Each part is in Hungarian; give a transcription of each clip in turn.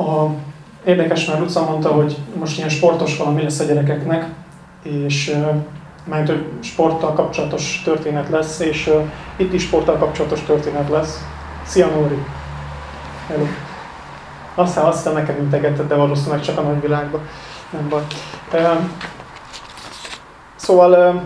A, érdekes, mert Luca mondta, hogy most ilyen sportos valami lesz a gyerekeknek, és mert hogy sporttal kapcsolatos történet lesz, és uh, itt is sporttal kapcsolatos történet lesz. Szia Nóri! Hello! Aztán, aztán nekem integetted, de valószínűleg csak a nagyvilágban. Nem baj. Uh, szóval uh,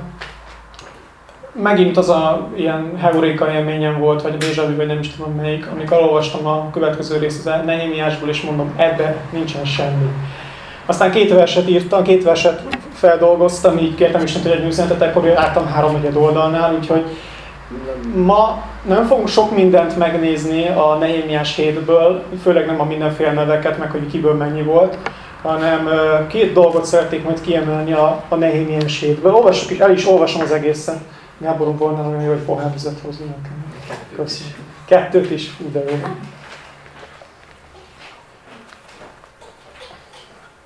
megint az a ilyen heuréka élményem volt, vagy Bézsavi, vagy nem is tudom melyik, amikor olvastam a következő részt az Nehémiásból, és mondom, ebbe nincsen semmi. Aztán két verset írtam, két verset feldolgoztam, így kértem is, hogy egy üzenetet, akkor álltam három egyed oldalnál, úgyhogy ma nem fogunk sok mindent megnézni a Nehémiás hétből, főleg nem a mindenféle neveket, meg hogy kiből mennyi volt, hanem két dolgot szeretnék majd kiemelni a, a Nehémiás hétből. Olvassuk el is olvasom az egészet. Gáborom volna olyan jó, hogy pohárvizet hozni nekem. Köszönöm. Kettőt is, fú, de jó.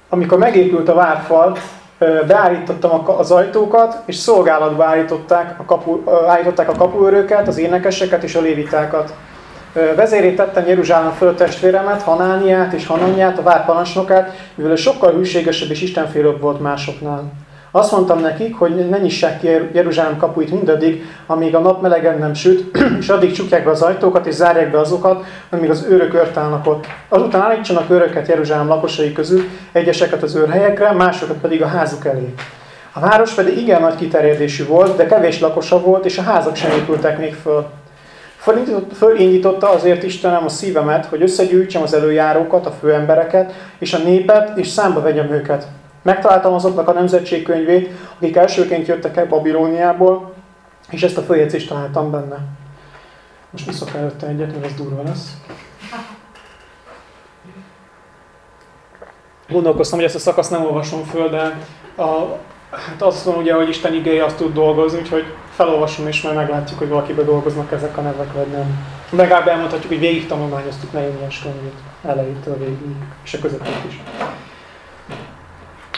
Amikor megépült a várfal, beállítottam az ajtókat, és szolgálatba állították a, kapu, állították a kapuőröket, az énekeseket és a lévitákat. Vezérét tettem Jeruzsálem föl testvéremet, Hanániát és Hananyát, a várparancsnokát, mivel sokkal hűségesebb és istenfélőbb volt másoknál. Azt mondtam nekik, hogy ne nyissák ki Jeruzsálem kapuit mindaddig, amíg a nap melegen nem süt, és addig csukják be az ajtókat, és zárják be azokat, amíg az őrök őrtállnak ott. Azután állítsanak őröket Jeruzsálem lakosai közül, egyeseket az őrhelyekre, másokat pedig a házuk elé. A város pedig igen nagy kiterjedésű volt, de kevés lakosa volt, és a házak sem épültek még föl. Fölindította azért Istenem a szívemet, hogy összegyűjtsem az előjárókat, a főembereket, és a népet, és számba vegyem őket. Megtaláltam azoknak a nemzetség könyvét, akik elsőként jöttek el Babilóniából, és ezt a följegyzést találtam benne. Most viszok előtte egyet, mert ez durva lesz. Gondolkoztam, hogy ezt a szakaszt nem olvasom föl, de a, hát azt mondom ugye, hogy Isten igéje azt tud dolgozni, úgyhogy felolvasom, és majd meglátjuk, hogy valakibe dolgoznak ezek a nevek, vagy nem. Legalább elmondhatjuk, hogy végig tanulmányoztuk Nehémiás könyvét, elejétől végig, és a közepét is.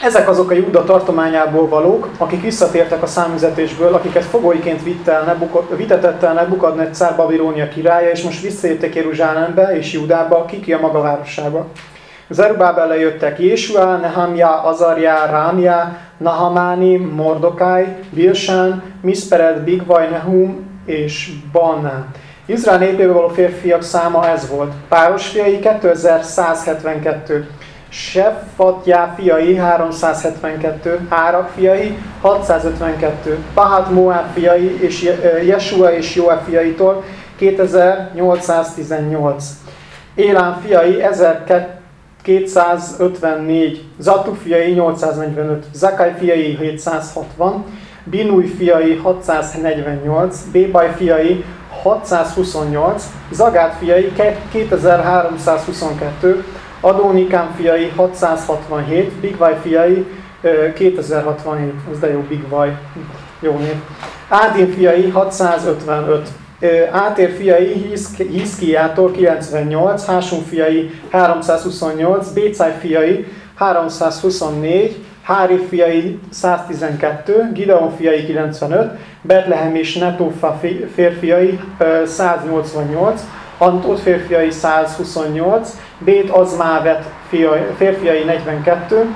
Ezek azok a Júda tartományából valók, akik visszatértek a számüzetésből, akiket fogolyként vitt el Nebukad, vitetett el Nebukadnetszár Babilónia királya, és most visszajöttek Jeruzsálembe és Júdába, kiki a maga városába. Zerubábele jöttek Jésua, Nehamja, Azarja, Rámja, Nahamáni, Mordokai, Bilsán, Mispered, Bigvaj, Nehum és Banná. Izrael népéből való férfiak száma ez volt. Páros fiai 2172. Sefatjá fiai 372, Árak fiai 652, Pahat Moab fiai és Jesua és Joab fiaitól 2818, Élán fiai 1254, Zatu fiai 845, Zakai fiai 760, Binúj fiai 648, Bébaj fiai 628, Zagát fiai 2322, Adónikám fiai 667, Bigvaj fiai 2067, ez de jó Bigvaj, jó név. Ádin fiai 655, Átér fiai Hiszkiától 98, Hásum fiai 328, Bécáj fiai 324, Hári fiai 112, Gideon fiai 95, Betlehem és Netófa férfiai 188, Antót férfiai 128, Bét Azmávet férfiai 42,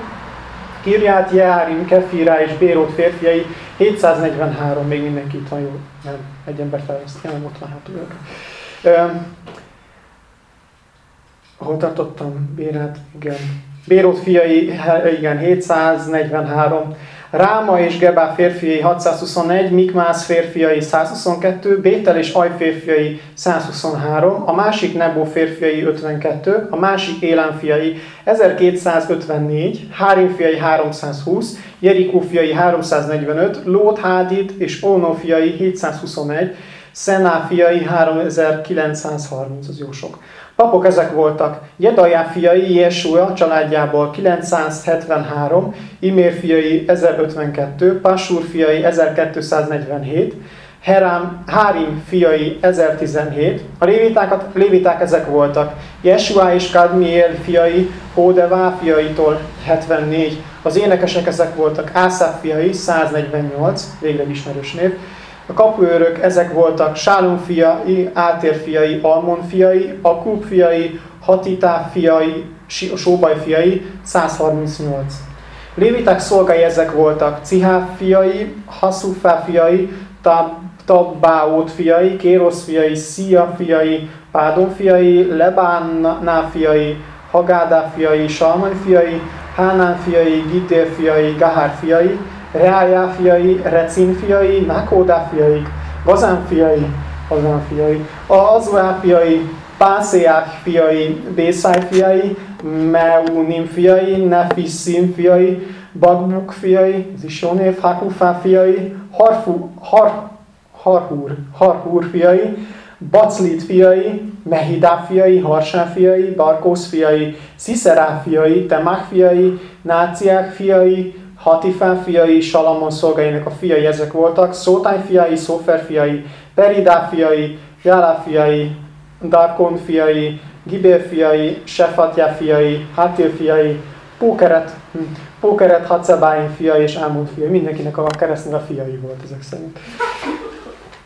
Kirját Jeárim, Kefirá és Bérót férfiai 743, még mindenki itt van, jó, nem, egy ember felveszt, nem ott van hátul. Ahol tartottam? Bérát, igen. Bérót fiai, igen, 743, Ráma és Gebá férfiai 621, Mikmász férfiai 122, Bétel és Aj férfiai 123, a másik Nebó férfiai 52, a másik Élán fiai 1254, Hárim fiai 320, Jerikó fiai 345, Lót Hádit és Ónó fiai 721, Szená fiai 3930, az jó sok. Papok ezek voltak. Jedajá fiai Jesua családjából 973, Imér fiai 1052, Pasúr fiai 1247, Herám, Hárim fiai 1017, a lévitákat, léviták ezek voltak, Jesua és Kadmiel fiai, Hódevá fiaitól 74, az énekesek ezek voltak, Ászáf fiai 148, végre ismerős név, a kapuőrök ezek voltak Sálum fiai, Átér fiai, Almon fiai, Akub fiai, Hatitá fiai, Sóbaj fiai 138. Léviták szolgai ezek voltak, Cihá fiai, Haszufá fiai, Tabbáót fiai, Kérosz fiai, Szia fiai, Pádon fiai, Lebánná fiai, Hagádá fiai, Salmai fiai, Hánán fiai, Gitér fiai, Gahár fiai, Reájá fiai, Recin fiai, Nakódá fiai, Gazán fiai, Gazán fiai, Azuá fiai, Pászéák fiai, Bészáj fiai, Meunim fiai, Nefiszim fiai, Bagbuk fiai, ez is jó név, Hakufá fiai, Harfu, Har, Harhur, Harhur fiai, Baclit fiai, Mehidá fiai, Harsá fiai, Barkósz fiai, Sziszerá fiai, Temák fiai, Náciák fiai, Hatifá fiai, Salamon szolgáinak a fiai ezek voltak, Szótány fiai, Szófer fiai, Peridá fiai, Jálá fiai, Darkon fiai, Gibér fiai, Sefatja fiai, Hátil fiai, Pókeret, hm, Pókeret, Hacebáin fiai és Ámon fiai. Mindenkinek a keresztnél a fiai volt ezek szerint.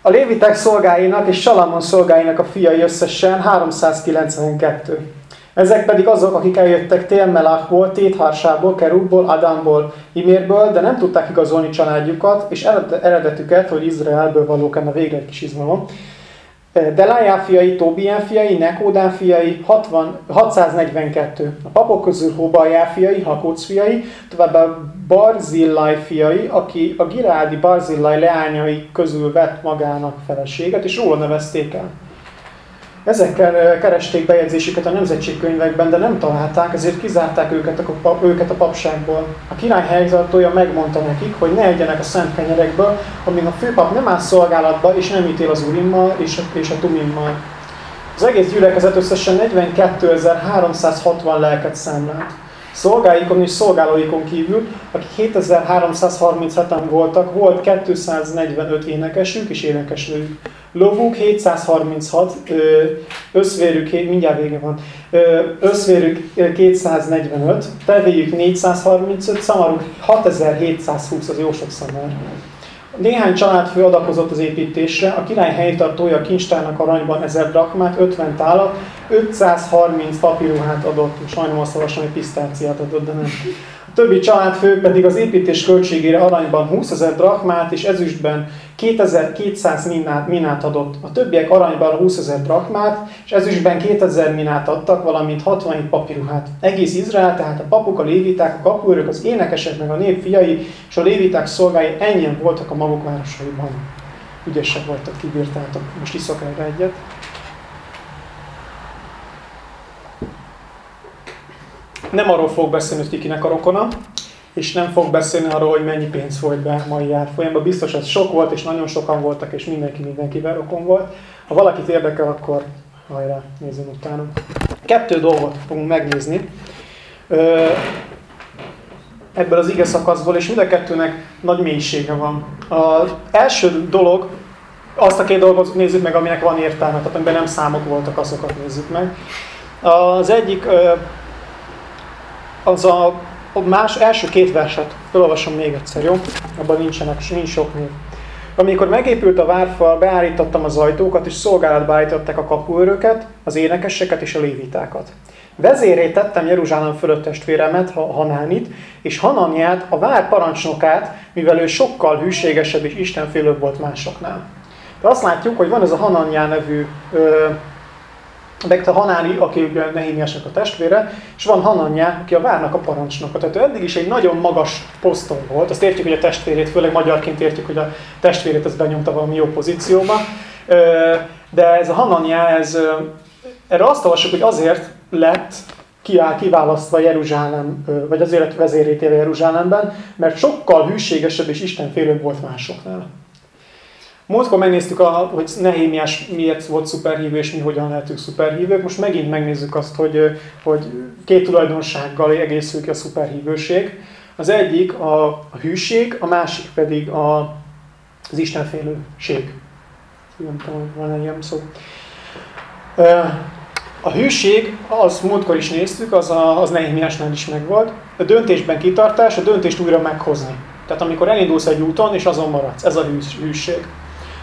A lévitek szolgáinak és Salamon szolgáinak a fiai összesen 392. Ezek pedig azok, akik eljöttek Télmelachból, Tétharsából, Kerubból, Adamból, Imérből, de nem tudták igazolni családjukat, és eredetüket, hogy Izraelből valók a végre egy kis izgalom. Delájá fiai, Tóbián fiai, Nekódán fiai, 60, 642. A papok közül Hóbaljá fiai, Hakóc fiai, továbbá Barzillai fiai, aki a Girádi Barzillai leányai közül vett magának feleséget, és róla nevezték el. Ezekkel keresték bejegyzésüket a nemzetségkönyvekben, de nem találták, ezért kizárták őket a, őket a papságból. A király helyzatója megmondta nekik, hogy ne egyenek a szent kenyerekből, amin a főpap nem áll szolgálatba, és nem ítél az urimmal és a, és a tumimmal. Az egész gyülekezet összesen 42.360 lelket számlált. Szolgáikon és szolgálóikon kívül, akik 7337-en voltak, volt 245 énekesük és énekesnőjük. Lovuk 736, összvérük, mindjárt vége van, összvérük 245, tevéjük 435, szamaruk 6720, az jó sok szamár. Néhány családfő adakozott az építésre, a király helytartója kincstárnak aranyban 1000 drakmát, 50 tálat, 530 papíruhát adott, sajnálom azt olvasom, hogy pisztáciát adott, de nem. A többi családfő pedig az építés költségére aranyban 20 ezer drachmát és ezüstben 2200 minát, minát adott. A többiek aranyban 20 ezer drachmát és ezüstben 2000 minát adtak, valamint 67 papíruhát. Egész Izrael, tehát a papuk, a léviták, a kapuőrök, az énekesek, meg a nép fiai és a léviták szolgái ennyien voltak a maguk városaiban. Ügyesek voltak, kibírtátok. Most iszok erre egyet. nem arról fog beszélni, hogy kikinek a rokona, és nem fog beszélni arról, hogy mennyi pénz folyt be mai árfolyamban. Biztos ez sok volt, és nagyon sokan voltak, és mindenki mindenkivel rokon volt. Ha valakit érdekel, akkor hajrá, nézzünk utána. Kettő dolgot fogunk megnézni ebből az ige szakaszból, és mind a kettőnek nagy mélysége van. Az első dolog, azt a két dolgot nézzük meg, aminek van értelme, tehát amiben nem számok voltak, azokat nézzük meg. Az egyik az a, a más első két verset, felolvasom még egyszer, jó? Abban nincsenek, nincs sok név. Amikor megépült a várfal, beállítottam az ajtókat, és szolgálatba állították a kapuőröket, az énekeseket és a lévitákat. Vezéré tettem Jeruzsálem fölött testvéremet, Hanánit, és Hananiát, a vár parancsnokát, mivel ő sokkal hűségesebb és istenfélőbb volt másoknál. De azt látjuk, hogy van ez a Hananiá nevű ö, meg a Hanáni, aki ugye Nehémiásnak a testvére, és van Hananyá, aki a várnak a parancsnoka. Tehát ő eddig is egy nagyon magas poszton volt. Azt értjük, hogy a testvérét, főleg magyarként értjük, hogy a testvérét ez benyomta valami jó pozícióba. De ez a Hananyá, ez, erre azt olvassuk, hogy azért lett kiválasztva Jeruzsálem, vagy azért lett vezérétéve Jeruzsálemben, mert sokkal hűségesebb és istenfélőbb volt másoknál. Múltkor megnéztük, a, hogy Nehémiás miért volt szuperhívő, és mi hogyan lehetünk szuperhívők. Most megint megnézzük azt, hogy, hogy két tulajdonsággal egészül ki a szuperhívőség. Az egyik a, a hűség, a másik pedig a, az istenfélőség. Nem tudom, van ilyen szó. A hűség, az múltkor is néztük, az, a, az Nehémiásnál is megvolt. A döntésben kitartás, a döntést újra meghozni. Tehát amikor elindulsz egy úton, és azon maradsz. Ez a hűség.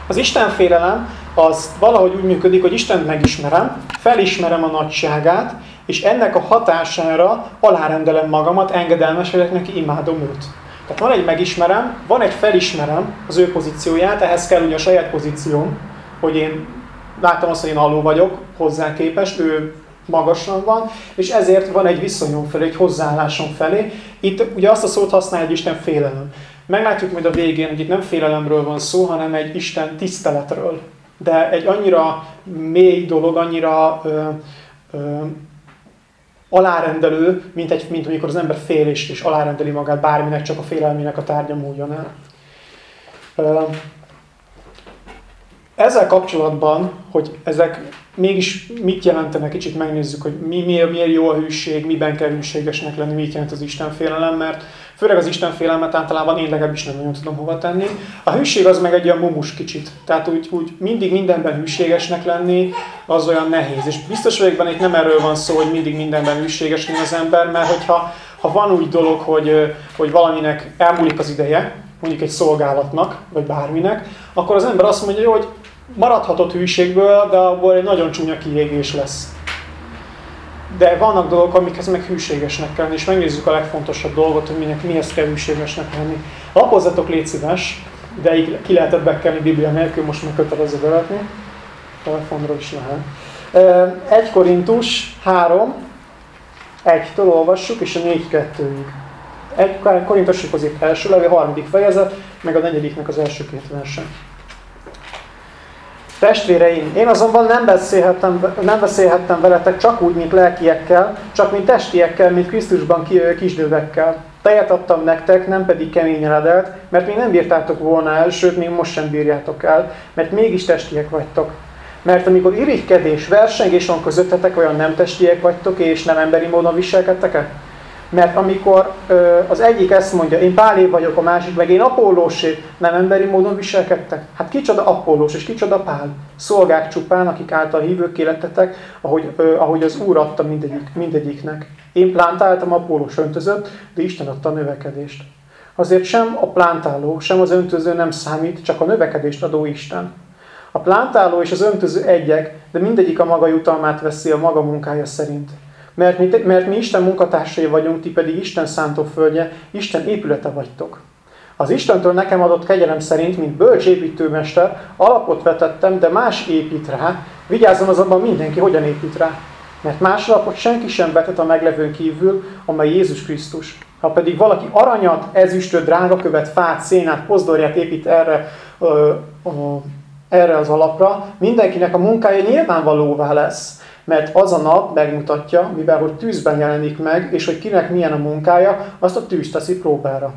Az Isten félelem az valahogy úgy működik, hogy Isten megismerem, felismerem a nagyságát, és ennek a hatására alárendelem magamat, engedelmeskedek neki, imádom őt. Tehát van egy megismerem, van egy felismerem az ő pozícióját, ehhez kell ugye a saját pozícióm, hogy én láttam azt, hogy én alul vagyok hozzá képest, ő magasan van, és ezért van egy viszonyom felé, egy hozzáállásom felé. Itt ugye azt a szót használja, hogy Isten félelem. Meglátjuk majd a végén, hogy itt nem félelemről van szó, hanem egy Isten tiszteletről. De egy annyira mély dolog, annyira ö, ö, alárendelő, mint, egy, mint amikor az ember fél és, és alárendeli magát bárminek, csak a félelmének a tárgya múljon el. Ezzel kapcsolatban, hogy ezek mégis mit jelentenek, kicsit megnézzük, hogy mi, miért, miért jó a hűség, miben kell hűségesnek lenni, mit jelent az Isten félelem, mert főleg az Isten félelmet általában én legalábbis nem nagyon tudom hova tenni. A hűség az meg egy olyan mumus kicsit, tehát úgy, úgy mindig mindenben hűségesnek lenni, az olyan nehéz. És biztos vagyok benne, itt nem erről van szó, hogy mindig mindenben hűséges az ember, mert hogyha ha van úgy dolog, hogy, hogy valaminek elmúlik az ideje, mondjuk egy szolgálatnak, vagy bárminek, akkor az ember azt mondja, hogy maradhatott hűségből, de abból egy nagyon csúnya kiégés lesz. De vannak dolgok, amikhez meg hűségesnek kell és megnézzük a legfontosabb dolgot, hogy minek, mihez kell hűségesnek lenni. Lapozzatok, légy szíves, de így ki lehetett bekelni Biblia nélkül, most meg kötelező bevetni. Telefonról is lehet. 1 Korintus 3, 1-től olvassuk, és a 4-2-ig. Egy Korintusok az itt első levél, harmadik fejezet, meg a negyediknek az első két verse. Testvéreim, én azonban nem beszélhettem, nem beszélhettem veletek csak úgy, mint lelkiekkel, csak mint testiekkel, mint Krisztusban kisdővekkel. Tejet adtam nektek, nem pedig kemény eledelt, mert még nem bírtátok volna el, sőt, még most sem bírjátok el, mert mégis testiek vagytok. Mert amikor irigykedés, versengés van közöttetek, olyan nem testiek vagytok, és nem emberi módon viselkedtek -e? Mert amikor ö, az egyik ezt mondja, én Pálé vagyok, a másik meg én Apollósé, nem emberi módon viselkedtek? Hát kicsoda Apollós és kicsoda Pál? Szolgák csupán, akik által hívők lettetek, ahogy, ö, ahogy az Úr adta mindegyik, mindegyiknek. Én plántáltam, Apollós öntözött, de Isten adta a növekedést. Azért sem a plántáló, sem az öntöző nem számít, csak a növekedést adó Isten. A plántáló és az öntöző egyek, de mindegyik a maga jutalmát veszi a maga munkája szerint. Mert mi, mert mi Isten munkatársai vagyunk, ti pedig Isten szántóföldje, Isten épülete vagytok. Az Istentől nekem adott kegyelem szerint, mint bölcs építőmester, alapot vetettem, de más épít rá. Vigyázzon azonban mindenki, hogyan épít rá. Mert más alapot senki sem vetet a meglevőn kívül, amely Jézus Krisztus. Ha pedig valaki aranyat, ezüstöt, drágakövet, fát, szénát, pozdorját épít erre, ö, ö, erre az alapra, mindenkinek a munkája nyilvánvalóvá lesz mert az a nap megmutatja, mivel hogy tűzben jelenik meg, és hogy kinek milyen a munkája, azt a tűz teszi próbára.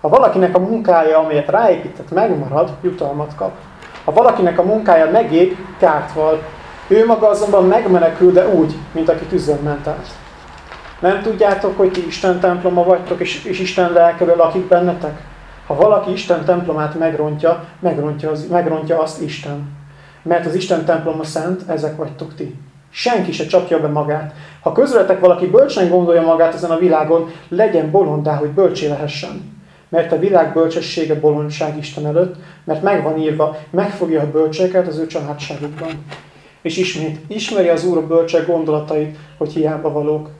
Ha valakinek a munkája, amelyet ráépített, megmarad, jutalmat kap. Ha valakinek a munkája megég, kárt val. Ő maga azonban megmenekül, de úgy, mint aki tűzön ment át. Nem tudjátok, hogy ti Isten temploma vagytok, és, és Isten lelkeből lakik bennetek? Ha valaki Isten templomát megrontja, megrontja, az, megrontja azt Isten. Mert az Isten temploma szent, ezek vagytok ti. Senki se csapja be magát. Ha közületek valaki bölcsen gondolja magát ezen a világon, legyen bolondá, hogy bölcsé lehessen. Mert a világ bölcsessége bolondság Isten előtt, mert megvan írva, megfogja a bölcseket az ő családságukban. És ismét, ismeri az Úr a bölcsek gondolatait, hogy hiába valók.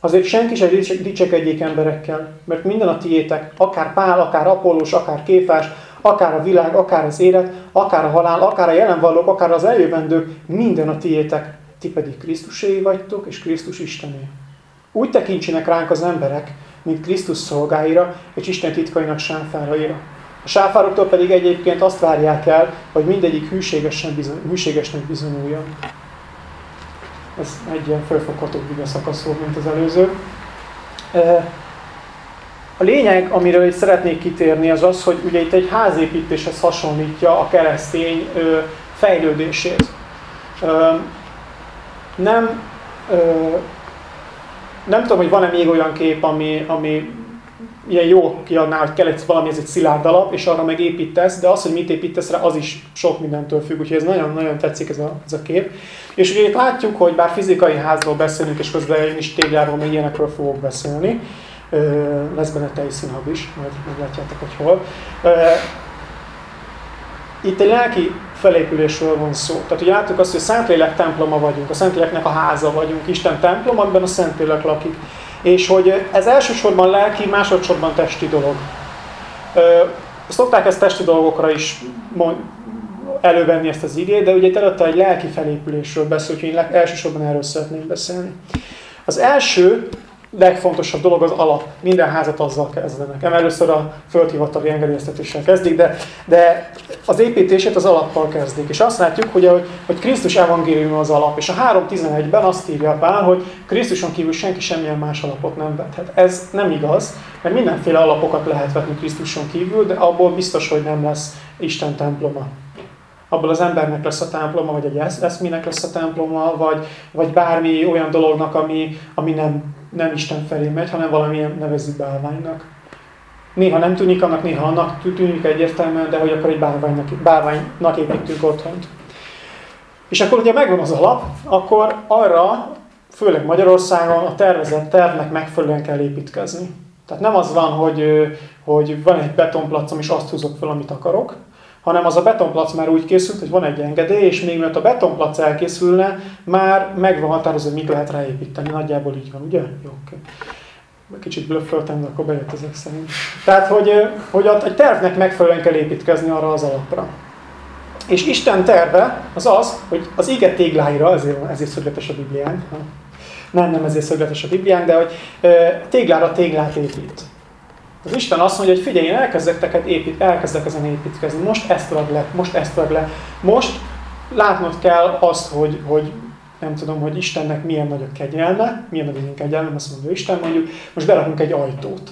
Azért senki se dicsekedjék emberekkel, mert minden a tiétek, akár Pál, akár Apollós, akár Kéfás, akár a világ, akár az élet, akár a halál, akár a jelenvalók, akár az eljövendők, minden a tiétek, ti pedig Krisztuséi vagytok, és Krisztus Istené. Úgy tekintsenek ránk az emberek, mint Krisztus szolgáira, és Isten titkainak sáfáraira. A sáfároktól pedig egyébként azt várják el, hogy mindegyik hűségesen bizony, hűségesnek bizonyuljon. Ez egy ilyen fölfogható szakasz volt, mint az előző. A lényeg, amiről itt szeretnék kitérni, az az, hogy ugye itt egy házépítéshez hasonlítja a keresztény fejlődését nem, ö, nem tudom, hogy van-e még olyan kép, ami, ami ilyen jó kiadná, hogy kell egy valami, ez egy szilárd alap, és arra meg építesz, de az, hogy mit építesz rá, az is sok mindentől függ, úgyhogy ez nagyon-nagyon tetszik ez a, ez a kép. És ugye itt látjuk, hogy bár fizikai házról beszélünk, és közben én is tégláról, még ilyenekről fogok beszélni, lesz benne tejszínhab is, majd meglátjátok, hogy hol. Itt egy lelki felépülésről van szó. Tehát ugye láttuk azt, hogy Szentlélek temploma vagyunk, a Szentléleknek a háza vagyunk, Isten templom, amiben a Szentlélek lakik. És hogy ez elsősorban lelki, másodszorban testi dolog. Szokták ezt testi dolgokra is elővenni ezt az igét, de ugye itt előtte egy lelki felépülésről beszél, hogy én elsősorban erről szeretnék beszélni. Az első legfontosabb dolog az alap. Minden házat azzal kezdenek. Először a földhivatali engedélyeztetéssel kezdik, de, de az építését az alappal kezdik. És azt látjuk, hogy, hogy Krisztus evangélium az alap. És a 3.11-ben azt írja Pál, hogy Krisztuson kívül senki semmilyen más alapot nem vethet. Ez nem igaz, mert mindenféle alapokat lehet vetni Krisztuson kívül, de abból biztos, hogy nem lesz Isten temploma abból az embernek lesz a temploma, vagy egy eszmének lesz a temploma, vagy, vagy bármi olyan dolognak, ami, ami nem, nem Isten felé megy, hanem valamilyen nevezzük bálványnak. Néha nem tűnik annak, néha annak tűnik egyértelműen, de hogy akkor egy bálványnak, bálványnak építünk otthont. És akkor ugye megvan az alap, akkor arra, főleg Magyarországon a tervezett tervnek megfelelően kell építkezni. Tehát nem az van, hogy, hogy van egy betonplacom, és azt húzok fel, amit akarok, hanem az a betonplac már úgy készült, hogy van egy engedély, és még mielőtt a betonplac elkészülne, már megvan határozva, hogy mit lehet ráépíteni. Nagyjából így van, ugye? Jó, okay. Kicsit blöfföltem, de akkor bejött ezek szerint. Tehát, hogy, hogy a, tervnek megfelelően kell építkezni arra az alapra. És Isten terve az az, hogy az ige tégláira, ezért, ezért szögletes a Biblián, nem, nem ezért szögletes a Biblián, de hogy téglára téglát épít. Az Isten azt mondja, hogy figyelj, én elkezdek, teket épít, elkezdek ezen építkezni, most ezt rag le, most ezt rag le. Most látnod kell azt, hogy, hogy nem tudom, hogy Istennek milyen nagy a kegyelme, milyen nagy a kegyelme, azt mondja Isten, mondjuk, most berakunk egy ajtót.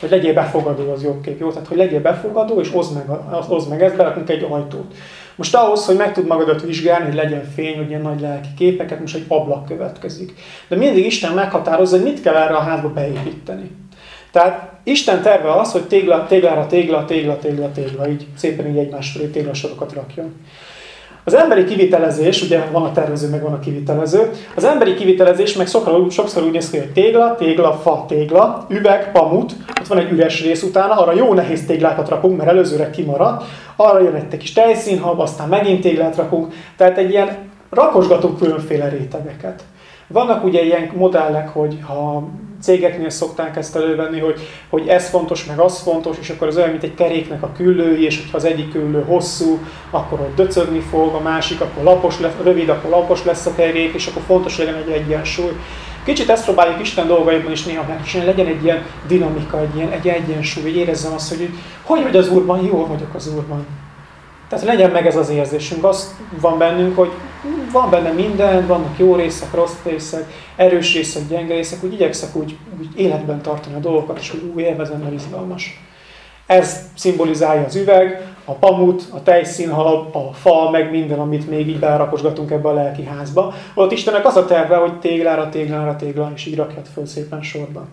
Hogy legyél befogadó, az jobb kép, jó? Tehát, hogy legyél befogadó, és oszd meg, oszd meg ezt, berakunk egy ajtót. Most ahhoz, hogy meg tud magadat vizsgálni, hogy legyen fény, hogy ilyen nagy lelki képeket, most egy ablak következik. De mindig Isten meghatározza, hogy mit kell erre a házba beépíteni. Tehát Isten terve az, hogy tégla, téglára tégla, tégla, tégla, tégla, így szépen így egymás fölé téglasorokat rakjon. Az emberi kivitelezés, ugye van a tervező, meg van a kivitelező, az emberi kivitelezés meg sokszor, sokszor úgy néz ki, hogy tégla, tégla, fa, tégla, üveg, pamut, ott van egy üres rész utána, arra jó nehéz téglákat rakunk, mert előzőre kimaradt, arra jön egy kis tejszínhab, aztán megint téglát rakunk, tehát egy ilyen rakosgatunk különféle rétegeket. Vannak ugye ilyen modellek, hogy ha cégeknél szokták ezt elővenni, hogy, hogy ez fontos, meg az fontos, és akkor az olyan, mint egy keréknek a küllői, és hogyha az egyik küllő hosszú, akkor ott döcögni fog, a másik, akkor lapos lesz, rövid, akkor lapos lesz a kerék, és akkor fontos legyen egy egyensúly. Kicsit ezt próbáljuk Isten dolgaiban is néha megcsinálni, legyen egy ilyen dinamika, egy ilyen egy egyensúly, hogy érezzem azt, hogy hogy vagy az Úrban, jól vagyok az Úrban. Tehát legyen meg ez az érzésünk, az van bennünk, hogy van benne minden, vannak jó részek, rossz részek, erős részek, gyenge részek, úgy igyekszek úgy, úgy életben tartani a dolgokat, és úgy új élvezem, mert izgalmas. Ez szimbolizálja az üveg, a pamut, a tejszínhalab, a fa, meg minden, amit még így berakosgatunk ebbe a lelki házba. Ott Istennek az a terve, hogy téglára, téglára, tégla, és így rakjad föl szépen sorban.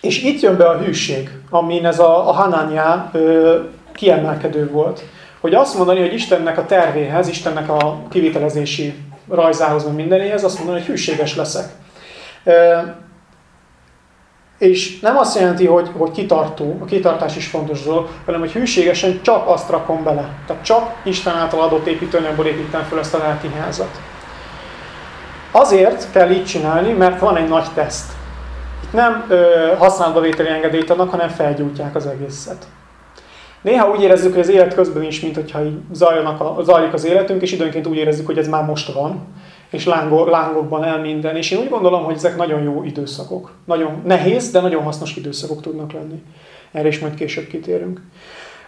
És itt jön be a hűség, amin ez a, a Hanania kiemelkedő volt. Hogy azt mondani, hogy Istennek a tervéhez, Istennek a kivitelezési rajzához, meg mindenéhez, azt mondani, hogy hűséges leszek. És nem azt jelenti, hogy, hogy kitartó, a kitartás is fontos dolog, hanem hogy hűségesen csak azt rakom bele. Tehát csak Isten által adott építőanyagból építem fel ezt a lelki házat. Azért kell így csinálni, mert van egy nagy teszt. Itt nem ö, használatba vételi engedélyt adnak, hanem felgyújtják az egészet. Néha úgy érezzük, hogy az élet közben is, mint hogyha így zajlanak a, zajlik az életünk, és időnként úgy érezzük, hogy ez már most van, és lángol, lángokban el minden. És én úgy gondolom, hogy ezek nagyon jó időszakok. Nagyon nehéz, de nagyon hasznos időszakok tudnak lenni. Erre is majd később kitérünk.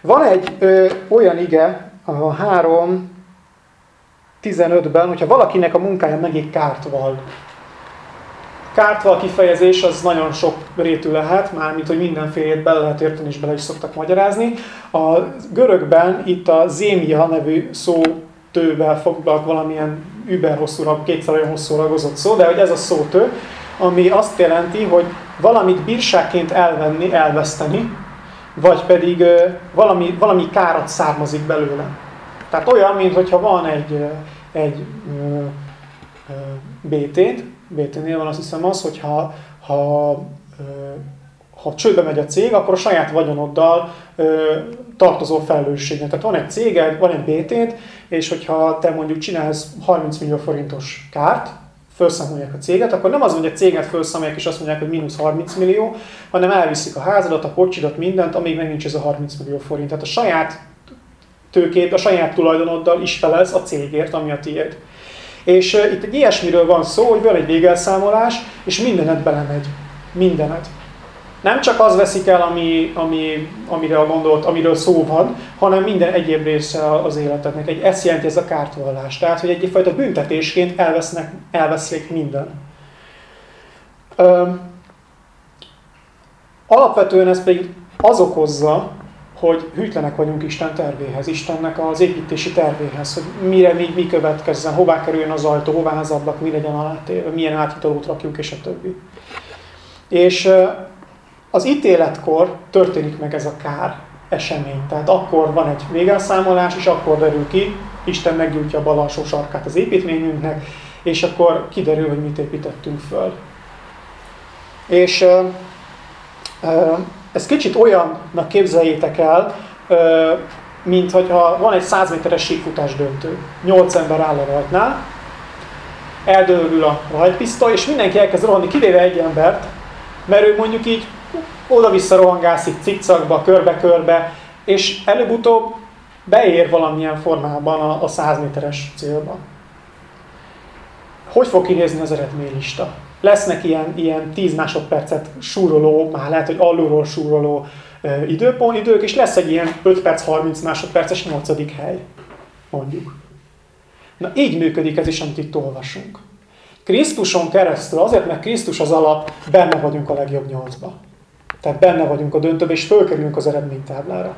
Van egy ö, olyan ige, a 3 15-ben, hogyha valakinek a munkája megég kárt val, Kártva a kifejezés az nagyon sok rétű lehet, mármint hogy mindenfélét bele lehet érteni és bele is szoktak magyarázni. A görögben itt a zémia nevű szó tővel foglalt valamilyen über hosszúra, kétszer olyan hosszú ragozott szó, de hogy ez a szótő, ami azt jelenti, hogy valamit bírságként elvenni, elveszteni, vagy pedig valami, valami kárat származik belőle. Tehát olyan, mintha van egy, egy BT-t, BT-nél van azt hiszem az, hogy ha, ha, ha csődbe megy a cég, akkor a saját vagyonoddal tartozó felelősségnek. Tehát van egy céged, van egy BT-d, és hogyha te mondjuk csinálsz 30 millió forintos kárt, felszámolják a céget, akkor nem az, hogy a céget felszámolják és azt mondják, hogy mínusz 30 millió, hanem elviszik a házadat, a pocsidat, mindent, amíg meg nincs ez a 30 millió forint. Tehát a saját tőkét, a saját tulajdonoddal is felez a cégért, ami a tiéd. És itt egy ilyesmiről van szó, hogy van egy végelszámolás, és mindenet belemegy. Mindenet. Nem csak az veszik el, ami, ami, amire a gondolt, amiről szó van, hanem minden egyéb része az életednek. Egy, ezt jelenti ez a kártvallás. Tehát, hogy egyfajta büntetésként elvesznek, elveszlik minden. Ö, alapvetően ez pedig az okozza, hogy hűtlenek vagyunk Isten tervéhez, Istennek az építési tervéhez, hogy mire mi, mi következzen, hová kerüljön az ajtó, hová az ablak, mi legyen alátéve, milyen áthidalót rakjunk, és a többi. És az ítéletkor történik meg ez a kár esemény. Tehát akkor van egy végelszámolás, és akkor derül ki, Isten meggyújtja a bal alsó sarkát az építményünknek, és akkor kiderül, hogy mit építettünk föl. És ez kicsit olyannak képzeljétek el, mint hogyha van egy 100 méteres síkfutás döntő. 8 ember áll a rajtnál, eldőlül a rajtpisztoly, és mindenki elkezd rohanni, kivéve egy embert, mert ő mondjuk így oda-vissza rohangászik cikcakba, körbe-körbe, és előbb-utóbb beér valamilyen formában a, a 100 méteres célba. Hogy fog kinézni az eredménylista? Lesznek ilyen, ilyen 10 másodpercet súroló, már lehet, hogy alulról súroló időpont, idők, és lesz egy ilyen 5 perc, 30 másodperces 8. hely, mondjuk. Na így működik ez is, amit itt olvasunk. Krisztuson keresztül, azért, mert Krisztus az alap, benne vagyunk a legjobb nyolcba. Tehát benne vagyunk a döntőbe, és fölkerülünk az eredménytáblára.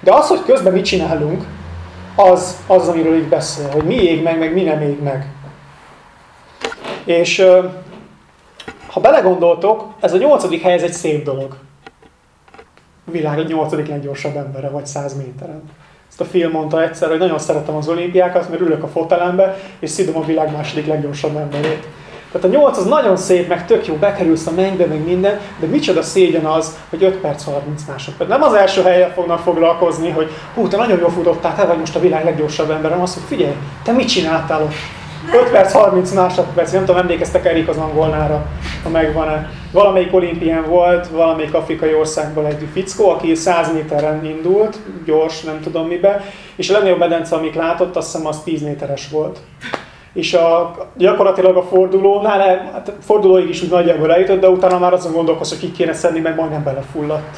De az, hogy közben mit csinálunk, az, az amiről így beszél, hogy mi ég meg, meg mi nem ég meg. És ha belegondoltok, ez a nyolcadik hely, ez egy szép dolog. A világ nyolcadik leggyorsabb embere, vagy száz méteren. Ezt a film mondta egyszer, hogy nagyon szeretem az olimpiákat, mert ülök a fotelembe, és szidom a világ második leggyorsabb emberét. Tehát a 8 az nagyon szép, meg tök jó, bekerülsz a mennybe, meg minden, de micsoda szégyen az, hogy 5 perc 30 másodperc. Nem az első helyen fognak foglalkozni, hogy hú, te nagyon jól futottál, te vagy most a világ leggyorsabb ember, hanem hogy figyelj, te mit csináltál ott? 5 perc 30 másodperc, nem tudom, emlékeztek Erik az angolnára, ha megvan-e. Valamelyik olimpián volt, valamelyik afrikai országból egy fickó, aki 100 méteren indult, gyors, nem tudom mibe, és a legnagyobb medence, amit látott, azt hiszem az 10 méteres volt és a, gyakorlatilag a fordulónál, hát fordulóig is úgy nagyjából eljutott, de utána már azon gondolkozott, hogy ki kéne szedni, mert majdnem belefulladt.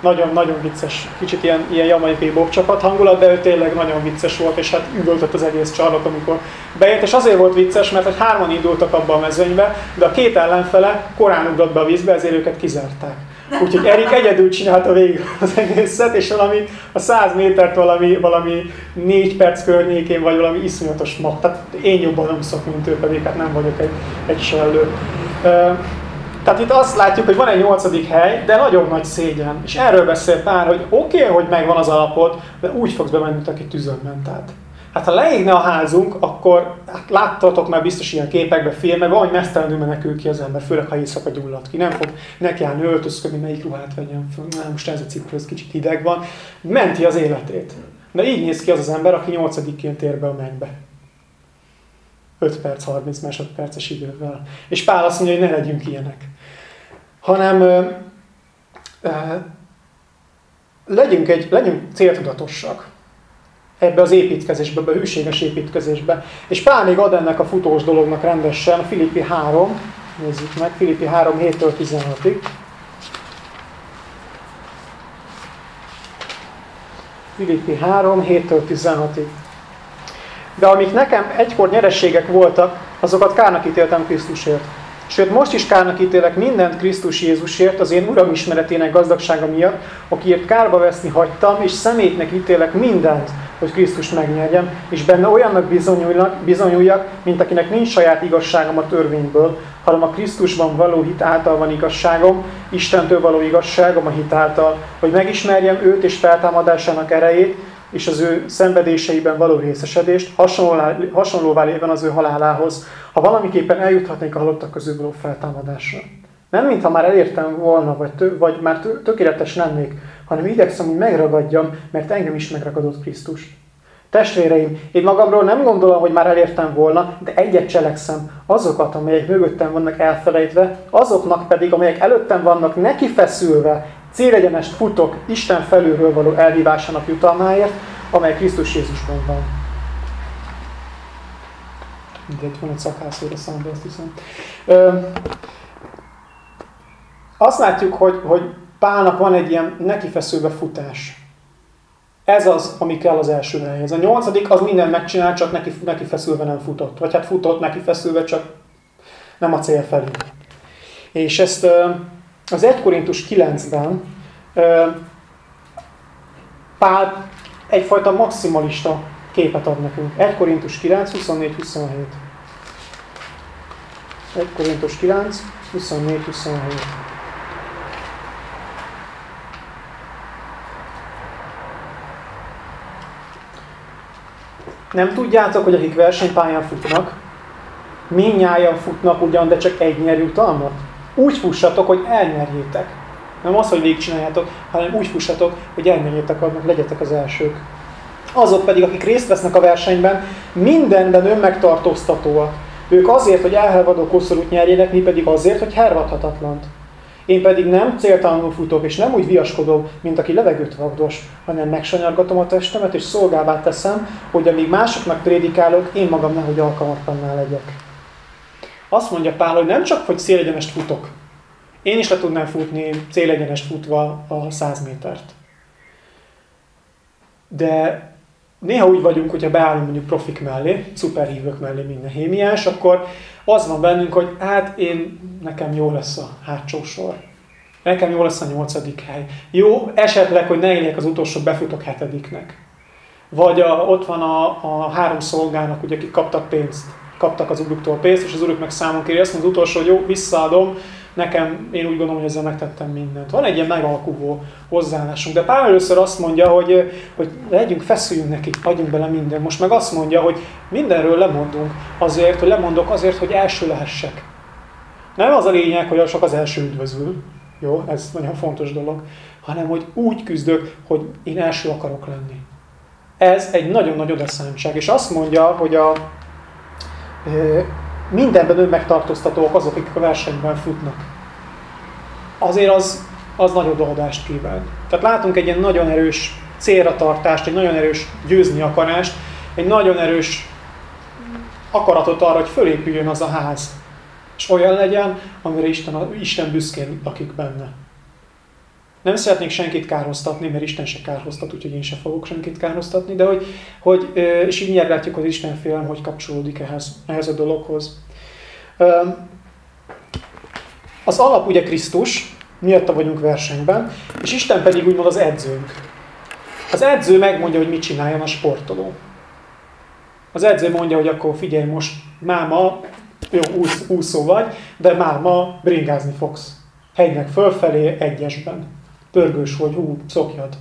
Nagyon-nagyon vicces, kicsit ilyen, ilyen jamaikai bob csapat hangulat, de ő tényleg nagyon vicces volt, és hát üvöltött az egész csarnok, amikor beért, és azért volt vicces, mert hogy hárman indultak abba a mezőnybe, de a két ellenfele korán ugrott be a vízbe, ezért őket kizárták. Úgyhogy Erik egyedül csinálta végig az egészet, és valami a 100 métert valami, valami 4 perc környékén, vagy valami iszonyatos mag. Tehát én jobban úszok, mint ő, pedig hát nem vagyok egy, egy sellő. Tehát itt azt látjuk, hogy van egy nyolcadik hely, de nagyon nagy szégyen. És erről beszél Pál, hogy oké, okay, hogy megvan az alapod, de úgy fogsz bemenni, mint aki tűzön ment át. Hát ha leégne a házunk, akkor hát láttatok már biztos ilyen képekben, filmekben, hogy mesztelenül menekül ki az ember, főleg ha éjszaka gyullad ki. Nem fog nekiállni öltözködni, melyik ruhát vegyen föl. Most ez a cipő, ez kicsit hideg van. Menti az életét. De így néz ki az az ember, aki nyolcadikként ér be a mennybe. 5 perc, 30 másodperces idővel. És Pál azt mondja, hogy ne legyünk ilyenek. Hanem ö, ö, legyünk, egy, legyünk céltudatosak ebbe az építkezésbe, ebbe a hűséges építkezésbe. És Pál még ad ennek a futós dolognak rendesen, Filippi 3, nézzük meg, Filippi 3, 7-től 16-ig. Filippi 3, 7-től 16-ig. De amik nekem egykor nyerességek voltak, azokat kárnak ítéltem Krisztusért. Sőt, most is kárnak ítélek mindent Krisztus Jézusért, az én Uram ismeretének gazdagsága miatt, akiért kárba veszni hagytam, és szemétnek ítélek mindent, hogy Krisztus megnyerjem, és benne olyannak bizonyuljak, mint akinek nincs saját igazságom a törvényből, hanem a Krisztusban való hit által van igazságom, Istentől való igazságom a hit által, hogy megismerjem őt és feltámadásának erejét, és az ő szenvedéseiben való részesedést, hasonlóvá lében az ő halálához, ha valamiképpen eljuthatnék a halottak közül való feltámadásra. Nem, mintha már elértem volna, vagy, tö, vagy már tökéletes lennék, hanem igyekszem, hogy megragadjam, mert engem is megragadott Krisztus. Testvéreim, én magamról nem gondolom, hogy már elértem volna, de egyet cselekszem. Azokat, amelyek mögöttem vannak elfelejtve, azoknak pedig, amelyek előttem vannak neki feszülve, célegyenest futok Isten felülről való elhívásának jutalmáért, amely Krisztus Jézusban van. Mindegy, van egy szakhászóra számba, azt hiszem. Ö, azt látjuk, hogy, hogy Pálnak van egy ilyen nekifeszülve futás. Ez az, ami kell az első helyhez. A nyolcadik az minden megcsinál, csak neki, neki feszülve nem futott. Vagy hát futott neki feszülve, csak nem a cél felé. És ezt az 1 Korintus 9-ben Pál egyfajta maximalista képet ad nekünk. 1 Korintus 9, 24, 27. 1 Korintus 9, 24, 27. Nem tudjátok, hogy akik versenypályán futnak, minnyáján futnak ugyan, de csak egy nyer jutalmat? Úgy fussatok, hogy elnyerjétek. Nem az, hogy végigcsináljátok, hanem úgy fussatok, hogy elnyerjétek annak, legyetek az elsők. Azok pedig, akik részt vesznek a versenyben, mindenben önmegtartóztatóak. Ők azért, hogy elhelvadó koszorút nyerjenek, mi pedig azért, hogy hervadhatatlant. Én pedig nem céltalanul futok, és nem úgy viaskodom, mint aki levegőt vagdos, hanem megsanyargatom a testemet, és szolgává teszem, hogy amíg másoknak prédikálok, én magam nehogy alkalmatlanná legyek. Azt mondja Pál, hogy nem csak, hogy célegyenest futok. Én is le tudnám futni célegyenest futva a 100 métert. De néha úgy vagyunk, hogyha beállunk mondjuk profik mellé, szuperhívők mellé minden hémiás, akkor az van bennünk, hogy hát én, nekem jó lesz a hátsó sor. Nekem jó lesz a nyolcadik hely. Jó, esetleg, hogy ne éljek az utolsó, befutok hetediknek. Vagy a, ott van a, a három szolgának, ugye, akik kaptak pénzt. Kaptak az uruktól pénzt, és az uruk meg számon kéri, azt az utolsó, hogy jó, visszaadom, nekem, én úgy gondolom, hogy ezzel megtettem mindent. Van egy ilyen megalkuvó hozzáállásunk, de Pál először azt mondja, hogy, hogy legyünk, feszüljünk neki, adjunk bele minden. Most meg azt mondja, hogy mindenről lemondunk azért, hogy lemondok azért, hogy első lehessek. Nem az a lényeg, hogy csak az első üdvözül, jó, ez nagyon fontos dolog, hanem hogy úgy küzdök, hogy én első akarok lenni. Ez egy nagyon nagy odaszántság, és azt mondja, hogy a, mindenben önmegtartóztatóak azok, akik a versenyben futnak. Azért az, az nagy odaadást kíván. Tehát látunk egy ilyen nagyon erős célra tartást, egy nagyon erős győzni akarást, egy nagyon erős akaratot arra, hogy fölépüljön az a ház. És olyan legyen, amire Isten, Isten büszkén lakik benne. Nem szeretnék senkit kárhoztatni, mert Isten se kárhoztat, úgyhogy én se fogok senkit kárhoztatni, de hogy, hogy és így látjuk az Isten félelem, hogy kapcsolódik ehhez, ehhez a dologhoz. Az alap ugye Krisztus, miatta vagyunk versenyben, és Isten pedig úgymond az edzőnk. Az edző megmondja, hogy mit csináljon a sportoló. Az edző mondja, hogy akkor figyelj most, máma, jó, úsz, úszó vagy, de máma bringázni fogsz. Hegynek fölfelé egyesben pörgős vagy, hú, szokjad.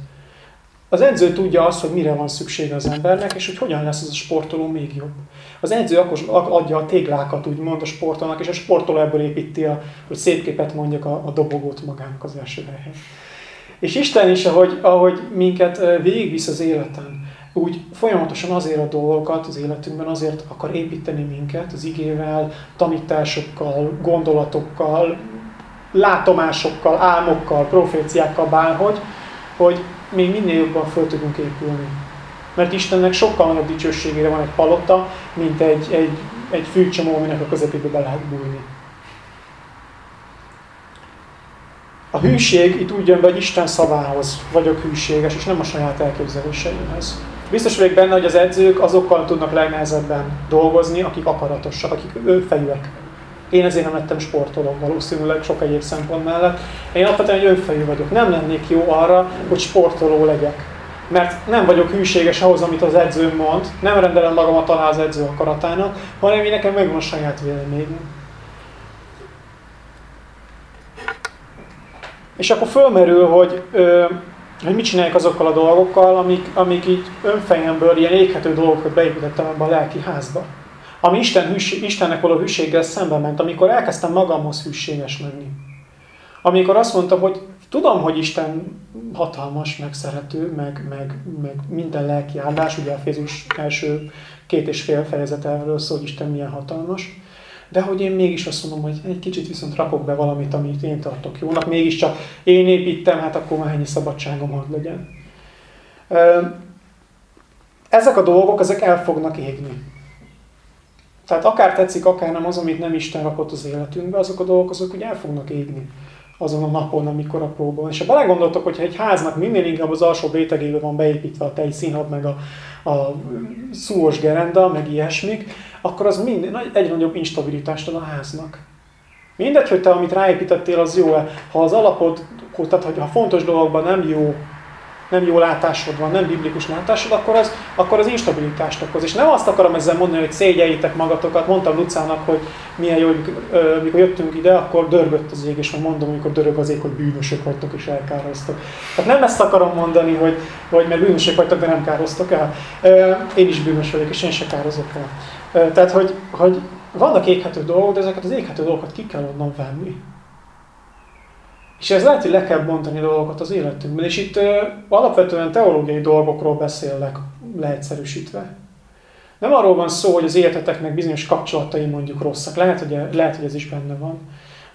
Az edző tudja azt, hogy mire van szüksége az embernek, és hogy hogyan lesz ez a sportoló még jobb. Az edző akkor adja a téglákat, úgymond a sportolónak, és a sportoló ebből építi, a, hogy szép képet mondjak a, a dobogót magának az első helyhez. És Isten is, ahogy, ahogy minket végigvisz az életen, úgy folyamatosan azért a dolgokat az életünkben, azért akar építeni minket az igével, tanításokkal, gondolatokkal, látomásokkal, álmokkal, proféciákkal bárhogy, hogy még minél jobban föl tudunk épülni. Mert Istennek sokkal nagyobb dicsőségére van egy palota, mint egy, egy, egy fűcsomó, aminek a közepébe be lehet bújni. A hűség itt úgy jön be, hogy Isten szavához vagyok hűséges, és nem a saját elképzeléseimhez. Biztos vagyok benne, hogy az edzők azokkal tudnak legnehezebben dolgozni, akik akaratosak, akik önfejűek. Én ezért nem lettem sportoló, valószínűleg sok egyéb szempont mellett. Én alapvetően egy önfejű vagyok. Nem lennék jó arra, hogy sportoló legyek. Mert nem vagyok hűséges ahhoz, amit az edzőm mond, nem rendelem magamat alá az edző akaratának, hanem én nekem megvan a saját véleményem. És akkor fölmerül, hogy, ö, hogy mit csinálják azokkal a dolgokkal, amik, amik így önfejemből ilyen éghető dolgokat beépítettem ebbe a lelki házba. Ami Isten hűs, Istennek való hűséggel szembe ment, amikor elkezdtem magamhoz hűséges lenni. Amikor azt mondtam, hogy tudom, hogy Isten hatalmas, meg szerető, meg, meg, meg minden lelki áldás, ugye a Fézus első két és fél fejezet erről szól, hogy Isten milyen hatalmas, de hogy én mégis azt mondom, hogy egy kicsit viszont rakok be valamit, amit én tartok jónak, mégiscsak én építem, hát akkor már ennyi szabadságom hadd legyen. Ezek a dolgok, ezek el fognak égni. Tehát akár tetszik, akár nem az, amit nem Isten rakott az életünkbe, azok a dolgok, azok úgy el fognak égni azon a napon, amikor a próba van. És ha belegondoltok, hogyha egy háznak minél inkább az alsó rétegébe van beépítve a tejszínhad, meg a, a szúros gerenda, meg ilyesmik, akkor az mind, egy nagyobb instabilitást ad a háznak. Mindegy, hogy te, amit ráépítettél, az jó-e. Ha az alapod, tehát ha fontos dolgokban nem jó nem jó látásod van, nem biblikus látásod, akkor az, akkor az instabilitást okoz. És nem azt akarom ezzel mondani, hogy szégyeljétek magatokat. Mondtam Lucának, hogy milyen jó, hogy mikor jöttünk ide, akkor dörgött az ég, és mondom, amikor dörög az ég, hogy bűnösök vagytok és elkároztok. Tehát nem ezt akarom mondani, hogy, hogy mert bűnösök vagytok, de nem károztok el. Én is bűnös vagyok, és én se kározok el. Tehát, hogy, hogy vannak éghető dolgok, de ezeket az éghető dolgokat ki kell onnan venni. És ez lehet, hogy le kell bontani dolgokat az életünkben. És itt ö, alapvetően teológiai dolgokról beszélnek leegyszerűsítve. Nem arról van szó, hogy az életeteknek bizonyos kapcsolatai mondjuk rosszak. Lehet, hogy, lehet, hogy ez is benne van.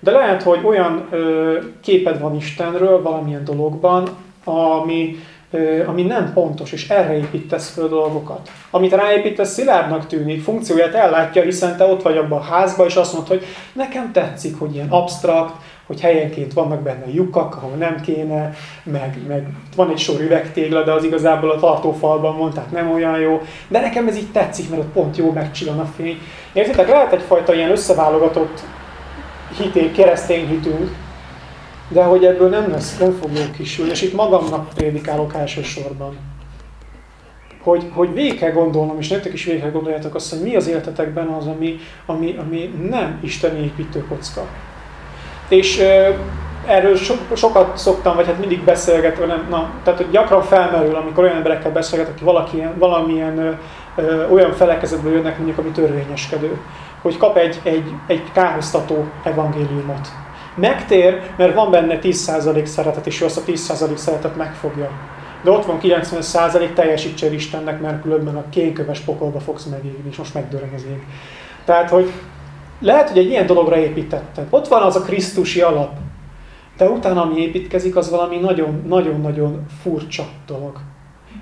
De lehet, hogy olyan ö, képed van Istenről valamilyen dologban, ami, ö, ami nem pontos, és erre építesz fel dolgokat. Amit ráépítesz, szilárdnak tűnik, funkcióját ellátja, hiszen te ott vagy abban a házban, és azt mondod, hogy nekem tetszik, hogy ilyen absztrakt, hogy helyenként vannak benne lyukak, ahol nem kéne, meg, meg van egy sor üvegtégla, de az igazából a tartófalban van, tehát nem olyan jó. De nekem ez így tetszik, mert ott pont jó megcsillan a fény. Értitek, lehet egyfajta ilyen összeválogatott hité, keresztény hitünk, de hogy ebből nem lesz, nem fog jó kisülni, és itt magamnak prédikálok elsősorban. Hogy, hogy végig kell gondolnom, és nektek is végig kell gondoljátok azt, hogy mi az életetekben az, ami, ami, ami nem isteni építőkocka. És erről so, sokat szoktam, vagy hát mindig beszélgetve, nem, na, tehát hogy gyakran felmerül, amikor olyan emberekkel beszélgetek, aki valaki, valamilyen ö, olyan felekezetből jönnek, mondjuk, ami törvényeskedő, hogy kap egy, egy, egy kárhoztató evangéliumot. Megtér, mert van benne 10% szeretet, és ő azt a 10% szeretet megfogja. De ott van 90% teljesítsél Istennek, mert különben a kénköves pokolba fogsz megégni, és most megdörög az ég. Tehát, hogy lehet, hogy egy ilyen dologra építettek. Ott van az a Krisztusi alap. De utána, ami építkezik, az valami nagyon-nagyon furcsa dolog.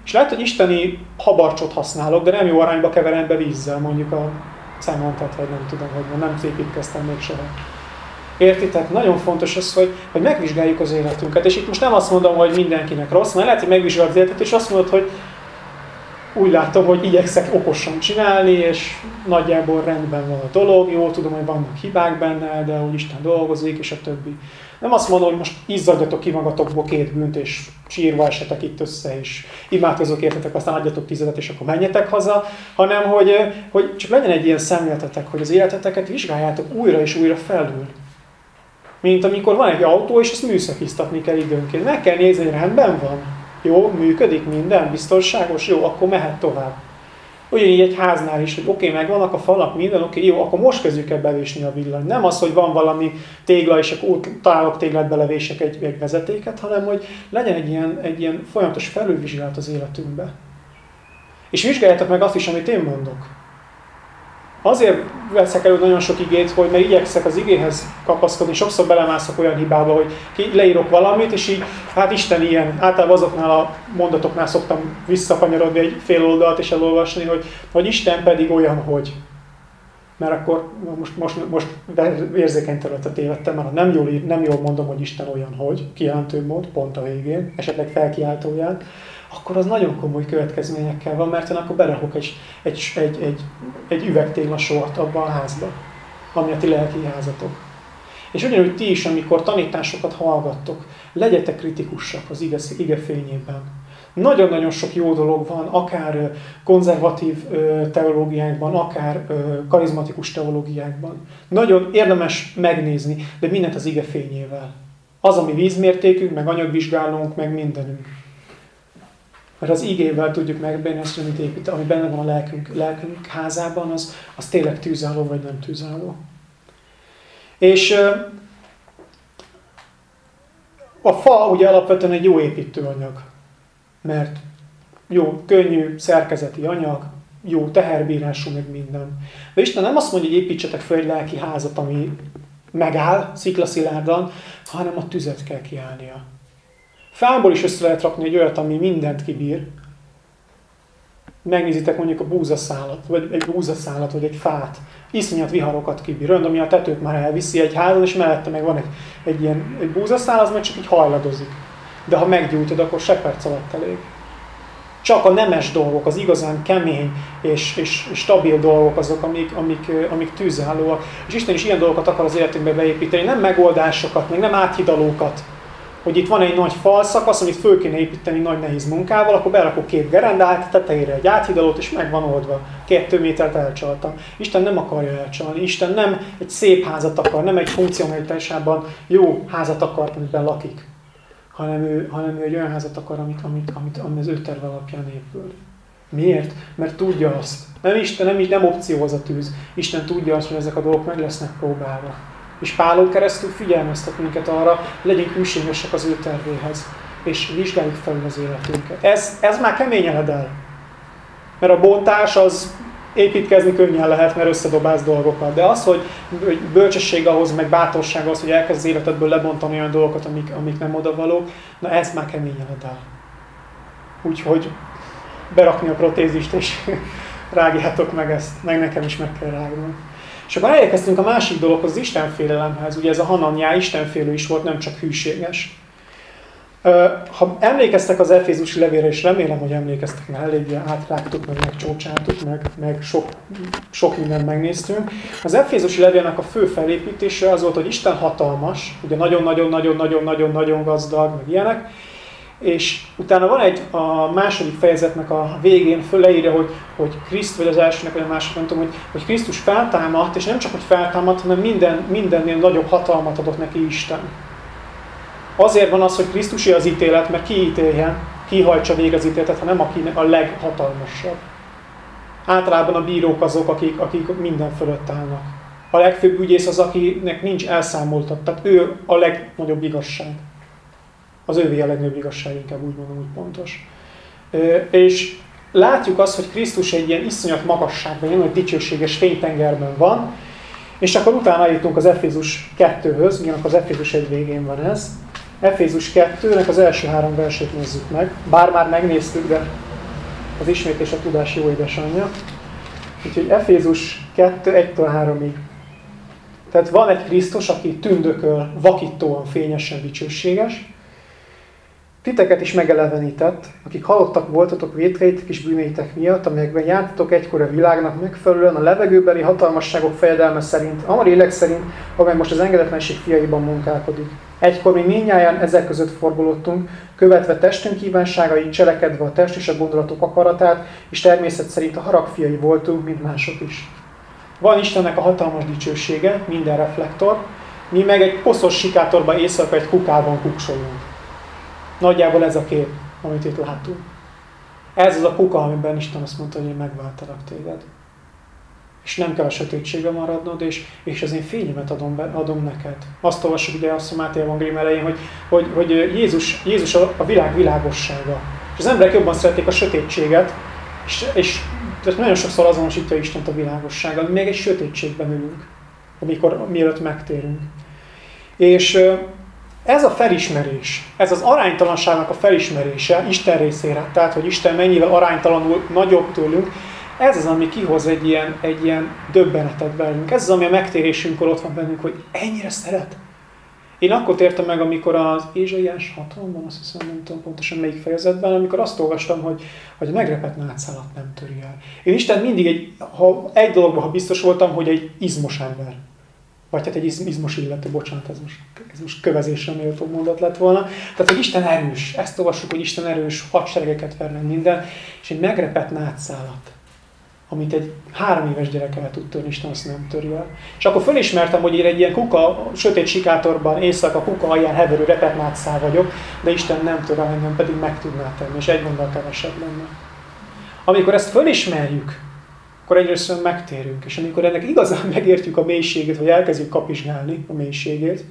És lehet, hogy isteni habarcsot használok, de nem jó arányba keverem be vízzel, mondjuk a cementet, vagy nem tudom, hogy nem építkeztem még soha. Értitek? Nagyon fontos az, hogy, hogy megvizsgáljuk az életünket. És itt most nem azt mondom, hogy mindenkinek rossz, mert lehet, hogy megvizsgálod az életet, és azt mondod, hogy úgy látom, hogy igyekszek okosan csinálni, és nagyjából rendben van a dolog, jó, tudom, hogy vannak hibák benne, de úgy Isten dolgozik, és a többi. Nem azt mondom, hogy most izzadjatok ki magatokból két bűnt, és sírva esetek itt össze, és imádkozok értetek, aztán adjatok tizedet, és akkor menjetek haza, hanem hogy, hogy csak legyen egy ilyen szemléletetek, hogy az életeteket vizsgáljátok újra és újra felül. Mint amikor van egy autó, és azt műszakiztatni kell időnként. Meg kell nézni, hogy rendben van jó, működik minden, biztonságos, jó, akkor mehet tovább. Ugyanígy egy háznál is, hogy oké, okay, megvannak a falak, minden, oké, okay, jó, akkor most kezdjük el bevésni a villany. Nem az, hogy van valami tégla, és akkor találok téglát, belevések egy, egy vezetéket, hanem hogy legyen egy ilyen, egy ilyen folyamatos felülvizsgálat az életünkbe. És vizsgáljátok meg azt is, amit én mondok. Azért veszek elő nagyon sok igét, hogy mert igyekszek az igéhez kapaszkodni, sokszor belemászok olyan hibába, hogy leírok valamit, és így, hát Isten ilyen, általában azoknál a mondatoknál szoktam visszakanyarodni egy fél oldalt és elolvasni, hogy, hogy Isten pedig olyan, hogy. Mert akkor most, most, most érzékeny területet tévedtem, mert nem jól, nem jól mondom, hogy Isten olyan, hogy, kijelentő mód, pont a végén, esetleg felkiáltóján, akkor az nagyon komoly következményekkel van, mert én akkor berakok egy, egy, egy, egy, egy üvegtégla sort abba a házba, ami a ti lelki házatok. És ugyanúgy ti is, amikor tanításokat hallgattok, legyetek kritikusak az ige, ige fényében. Nagyon-nagyon sok jó dolog van, akár konzervatív teológiákban, akár karizmatikus teológiákban. Nagyon érdemes megnézni, de mindent az ige fényével. Az, ami vízmértékünk, meg anyagvizsgálónk, meg mindenünk. Mert az igével tudjuk megbírni azt, amit épít, ami benne van a lelkünk, lelkünk házában, az, az tényleg tűzálló vagy nem tűzálló. És A fa ugye alapvetően egy jó építőanyag, mert jó, könnyű, szerkezeti anyag, jó teherbírású, meg minden. De Isten nem azt mondja, hogy építsetek fel egy lelki házat, ami megáll sziklaszilárdan, hanem a tüzet kell kiállnia. Fából is össze lehet rakni egy olyat, ami mindent kibír. Megnézitek mondjuk a búzaszálat, vagy egy búzaszálat, vagy egy fát. Iszonyat viharokat kibír. Olyan, ami a tetőt már elviszi egy házon, és mellette meg van egy, egy ilyen egy búzaszál, az meg csak így hajladozik. De ha meggyújtod, akkor se perc alatt elég. Csak a nemes dolgok, az igazán kemény és, és, és stabil dolgok azok, amik, amik, amik tűzállóak. És Isten is ilyen dolgokat akar az életünkbe beépíteni, nem megoldásokat, meg nem áthidalókat. Hogy itt van egy nagy falszakasz, amit föl kéne építeni nagy nehéz munkával, akkor berakok két gerendát, tetejére egy áthidalót, és meg van oldva. Kettő métert elcsaltam. Isten nem akarja elcsalni. Isten nem egy szép házat akar, nem egy funkcionalitásában jó házat akar, amiben lakik hanem ő, hanem ő egy olyan házat akar, amit, amit, amit, ami az ő terve alapján épül. Miért? Mert tudja azt. Nem Isten, nem, nem opció az a tűz. Isten tudja azt, hogy ezek a dolgok meg lesznek próbálva. És Pálon keresztül figyelmeztet minket arra, legyünk hűségesek az ő tervéhez, és vizsgáljuk fel az életünket. Ez, ez már kemény el. Mert a bontás az építkezni könnyen lehet, mert összedobálsz dolgokat. De az, hogy, bölcsesség ahhoz, meg bátorság az, hogy elkezd az életedből lebontani olyan dolgokat, amik, amik nem odavalók, na ez már keményen el. Úgyhogy berakni a protézist, és rágjátok meg ezt, meg nekem is meg kell rágnom. És akkor elérkeztünk a másik dologhoz, az Istenfélelemhez. Ugye ez a Hananyá Istenfélő is volt, nem csak hűséges. Ha emlékeztek az Efézusi levélre, és remélem, hogy emlékeztek, mert eléggé átrágtuk, meg megcsócsáltuk, meg, meg sok, sok mindent megnéztünk. Az Efézusi levélnek a fő felépítése az volt, hogy Isten hatalmas, ugye nagyon-nagyon-nagyon-nagyon-nagyon-nagyon gazdag, meg ilyenek, és utána van egy, a második fejezetnek a végén föleírja, hogy, hogy Kriszt, vagy az elsőnek, vagy a második, nem tudom, hogy, hogy Krisztus feltámadt, és nem csak, hogy feltámadt, hanem minden, mindennél nagyobb hatalmat adott neki Isten. Azért van az, hogy Krisztusi az ítélet, mert ki ítéljen, ki hajtsa végre az ítéletet, hanem aki a leghatalmasabb. Általában a bírók azok, akik, akik minden fölött állnak. A legfőbb ügyész az, akinek nincs elszámoltat, tehát ő a legnagyobb igazság. Az ővé a legnagyobb igazság, inkább úgy mondom, úgy pontos. És látjuk azt, hogy Krisztus egy ilyen iszonyat magasságban, ilyen nagy dicsőséges fénytengerben van, és akkor utána jutunk az Efézus 2-höz, ugyanak az Efézus egy végén van ez. Efézus 2-nek az első három versét nézzük meg. Bár már megnéztük, de az ismétés a tudás jó édesanyja. Úgyhogy Efézus 2, 1 3-ig. Tehát van egy Krisztus, aki tündököl, vakítóan, fényesen dicsőséges. Titeket is megelevenített, akik halottak voltatok vétkeitek és bűnéitek miatt, amelyekben jártatok egykor a világnak megfelelően a levegőbeli hatalmasságok fejedelme szerint, a lélek szerint, amely most az engedetlenség fiaiban munkálkodik. Egykor mi minnyáján ezek között forgolódtunk, követve testünk kívánságait, cselekedve a test és a gondolatok akaratát, és természet szerint a haragfiai voltunk, mint mások is. Van Istennek a hatalmas dicsősége, minden reflektor, mi meg egy poszos sikátorban éjszaka egy kukában kuksolunk. Nagyjából ez a kép, amit itt látunk. Ez az a kuka, amiben Isten azt mondta, hogy én megváltalak téged és nem kell a sötétségbe maradnod, és, és az én fényemet adom, be, adom neked. Azt olvassuk ugye azt a Máté Evangélium elején, hogy, hogy, hogy Jézus, Jézus a, a világ világossága. És az emberek jobban szeretik a sötétséget, és, és tehát nagyon sokszor azonosítja Istent a világossággal, még egy sötétségben ülünk, amikor mielőtt megtérünk. És ez a felismerés, ez az aránytalanságnak a felismerése Isten részére, tehát hogy Isten mennyivel aránytalanul nagyobb tőlünk, ez az, ami kihoz egy ilyen, egy ilyen döbbenetet bennünk. Ez az, ami a megtérésünkkor ott van bennünk, hogy ennyire szeret. Én akkor értem meg, amikor az Ézsaiás 60-ban, azt hiszem, nem tudom pontosan melyik fejezetben, amikor azt olvastam, hogy, hogy a megrepett nátszálat nem töri el. Én Isten mindig egy, ha egy dologban, ha biztos voltam, hogy egy izmos ember. Vagy hát egy izmos illető, bocsánat, ez most, ez most kövezésre méltó mondat lett volna. Tehát, hogy Isten erős. Ezt olvassuk, hogy Isten erős, hadseregeket verne minden, és egy megrepett nátszálat amit egy három éves gyerek el tud törni, Isten azt nem el. És akkor fölismertem, hogy én egy ilyen kuka, sötét sikátorban, éjszaka kuka alján heverő repetnátszál vagyok, de Isten nem tör el engem, pedig meg tudná tenni, és egy gondol kevesebb lenne. Amikor ezt fölismerjük, akkor egyrészt megtérünk, és amikor ennek igazán megértjük a mélységét, vagy elkezdjük kapizsgálni a mélységét,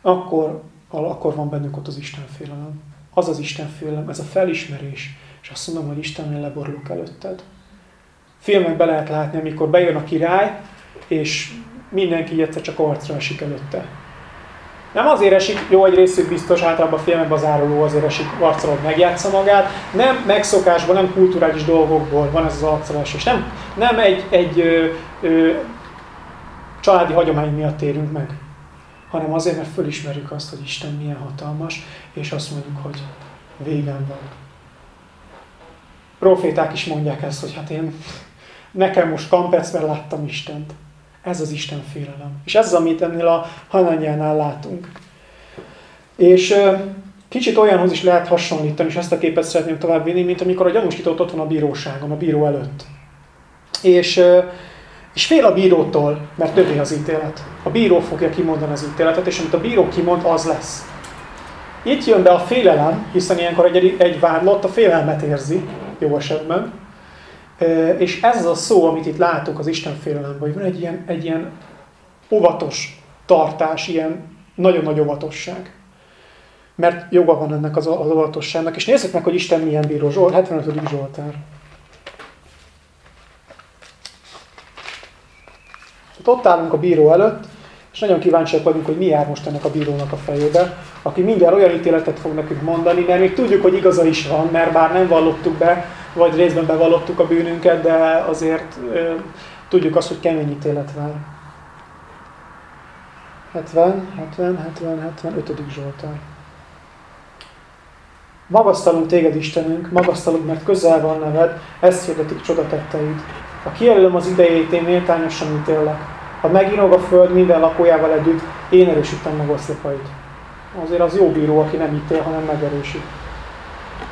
akkor, akkor van bennünk ott az Isten félelem. Az az Isten félelem, ez a felismerés, és azt mondom, hogy Istennél leborulok előtted. Filmekbe lehet látni, amikor bejön a király, és mindenki egyszer csak arcra esik előtte. Nem azért esik, jó, egy részük biztos, általában a filmekben az áruló azért esik hogy megjátsza magát. Nem megszokásból, nem kulturális dolgokból van ez az arcra esés. Nem, nem egy, egy ö, ö, családi hagyomány miatt térünk meg, hanem azért, mert fölismerjük azt, hogy Isten milyen hatalmas, és azt mondjuk, hogy végem van. Proféták is mondják ezt, hogy hát én, nekem most kampec, mert láttam Istent. Ez az Isten félelem. És ez az, amit ennél a Hananyánál látunk. És kicsit olyanhoz is lehet hasonlítani, és ezt a képet szeretném továbbvinni, mint amikor a gyanúsított ott van a bíróságon, a bíró előtt. És, és fél a bírótól, mert többé az ítélet. A bíró fogja kimondani az ítéletet, és amit a bíró kimond, az lesz. Itt jön be a félelem, hiszen ilyenkor egy, egy vádlott a félelmet érzi, jó esetben, és ez az a szó, amit itt látunk az Isten félelemben, hogy van egy ilyen, egy ilyen óvatos tartás, ilyen nagyon nagy óvatosság. Mert joga van ennek az, az óvatosságnak. És nézzük meg, hogy Isten milyen bíró. Zsolt, 75. Zsoltár. Ott állunk a bíró előtt, és nagyon kíváncsiak vagyunk, hogy mi jár most ennek a bírónak a fejébe, aki mindjárt olyan ítéletet fog nekünk mondani, mert még tudjuk, hogy igaza is van, mert bár nem vallottuk be, vagy részben bevallottuk a bűnünket, de azért ö, tudjuk azt, hogy kemény ítélet vár. 70, 70, 70, 75. Zsoltár. Magasztalunk téged, Istenünk, magasztalunk, mert közel van neved, ezt hirdetik csodatetteid. Ha kijelölöm az idejét, én méltányosan ítélek. Ha megínog a föld minden lakójával együtt, én erősítem meg oszlopait. Azért az jó bíró, aki nem ítél, hanem megerősít.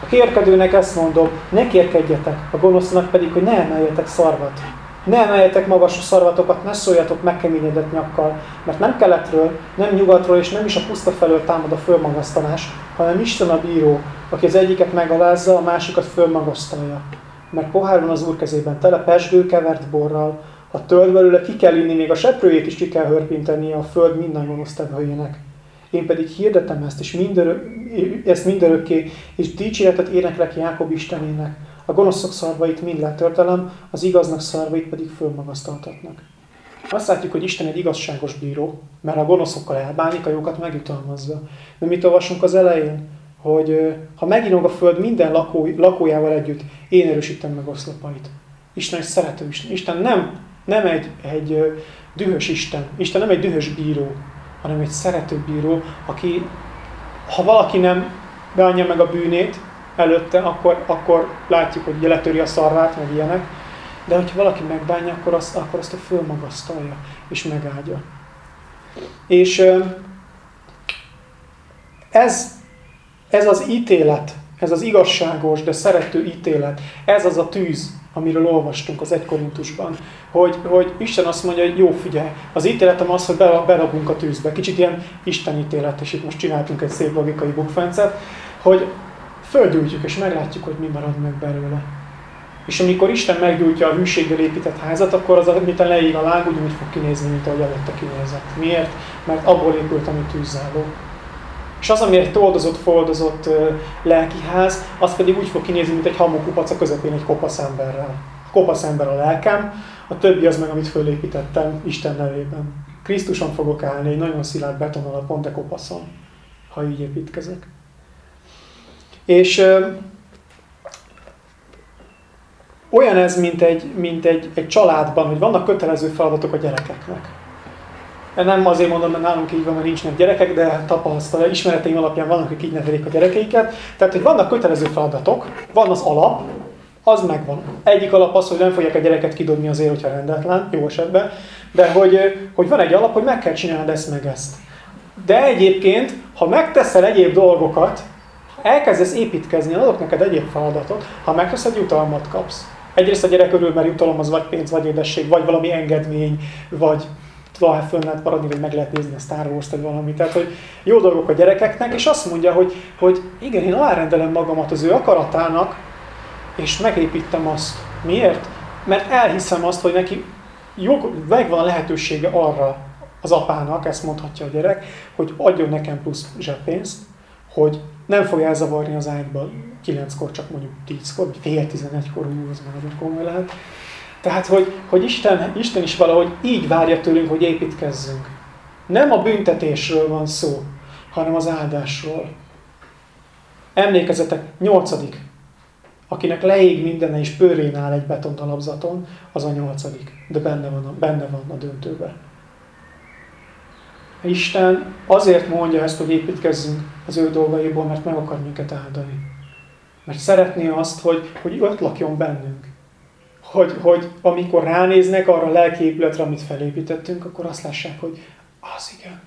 A kérkedőnek ezt mondom, ne kérkedjetek, a gonosznak pedig, hogy ne emeljetek szarvat. Ne emeljetek magas szarvatokat, ne szóljatok megkeményedett nyakkal, mert nem keletről, nem nyugatról és nem is a puszta felől támad a fölmagasztalás, hanem Isten a bíró, aki az egyiket megalázza, a másikat fölmagasztalja. Mert pohár van az úr kezében, tele pesgő kevert borral, ha tölt belőle, ki kell inni, még a seprőjét is ki kell hörpinteni a föld minden gonosz tevőjének. Én pedig hirdetem ezt, és mindörök, ezt mindörökké, és dicséretet éneklek Jákob Istenének. A gonoszok szarvait mind letörtelem, az igaznak szarvait pedig fölmagasztaltatnak. Azt látjuk, hogy Isten egy igazságos bíró, mert a gonoszokkal elbánik, a jókat megjutalmazza. De mit olvasunk az elején? Hogy ha meginog a föld minden lakó, lakójával együtt, én erősítem meg oszlopait. Isten egy szerető Isten. Isten nem, nem egy, egy dühös Isten. Isten nem egy dühös bíró hanem egy szerető bíró, aki, ha valaki nem beadja meg a bűnét előtte, akkor, akkor látjuk, hogy letöri a szarvát, meg ilyenek, de hogyha valaki megbánja, akkor azt, akkor azt a fölmagasztalja, és megáldja. És ez, ez az ítélet, ez az igazságos, de szerető ítélet, ez az a tűz, amiről olvastunk az 1 Korintusban, hogy, hogy Isten azt mondja, hogy jó, figyelj, az ítéletem az, hogy beragunk a tűzbe. Kicsit ilyen Isten ítélet, és itt most csináltunk egy szép logikai bukfencet, hogy földgyújtjuk, és meglátjuk, hogy mi marad meg belőle. És amikor Isten meggyújtja a hűséggel épített házat, akkor az, amit leég a láng, ugyanúgy fog kinézni, mint ahogy előtte kinézett. Miért? Mert abból épült, ami tűzzálló. És az, ami egy toldozott, foldozott lelkiház, az pedig úgy fog kinézni, mint egy hamukupac a közepén egy kopasz emberrel. Kopasz ember a lelkem, a többi az meg, amit fölépítettem Isten nevében. Krisztuson fogok állni egy nagyon szilárd beton alapon, de kopaszon, ha így építkezek. És ö, olyan ez, mint egy, mint egy, egy családban, hogy vannak kötelező feladatok a gyerekeknek nem azért mondom, mert nálunk így van, mert nincsenek gyerekek, de tapasztalat, ismereteim alapján vannak, akik így nevelik a gyerekeiket. Tehát, hogy vannak kötelező feladatok, van az alap, az megvan. Egyik alap az, hogy nem fogják a gyereket kidobni azért, hogyha rendetlen, jó esetben, de hogy, hogy van egy alap, hogy meg kell csinálnod ezt meg ezt. De egyébként, ha megteszel egyéb dolgokat, elkezdesz építkezni, adok neked egyéb feladatot, ha megteszed, jutalmat kapsz. Egyrészt a gyerek örül, mert jutalom az vagy pénz, vagy édesség, vagy valami engedmény, vagy talán föl lehet maradni, vagy meg lehet nézni a Star Wars-t, vagy valami. Tehát, hogy jó dolgok a gyerekeknek, és azt mondja, hogy, hogy igen, én alárendelem magamat az ő akaratának, és megépítem azt. Miért? Mert elhiszem azt, hogy neki jó, megvan a lehetősége arra, az apának, ezt mondhatja a gyerek, hogy adjon nekem plusz zseppénzt, hogy nem fogja elzavarni az ágyba kilenckor, csak mondjuk tízkor, vagy fél tizenegykor, ú, az már nagyon komoly lehet. Tehát, hogy, hogy Isten, Isten is valahogy így várja tőlünk, hogy építkezzünk. Nem a büntetésről van szó, hanem az áldásról. Emlékezetek, nyolcadik. Akinek leég minden és pörén áll egy betontalapzaton, az a nyolcadik. De benne van a, benne van a döntőbe. Isten azért mondja ezt, hogy építkezzünk az ő dolgaiból, mert meg akar minket áldani. Mert szeretné azt, hogy, hogy ott lakjon bennünk. Hogy, hogy amikor ránéznek arra a lelki épületre, amit felépítettünk, akkor azt lássák, hogy az igen.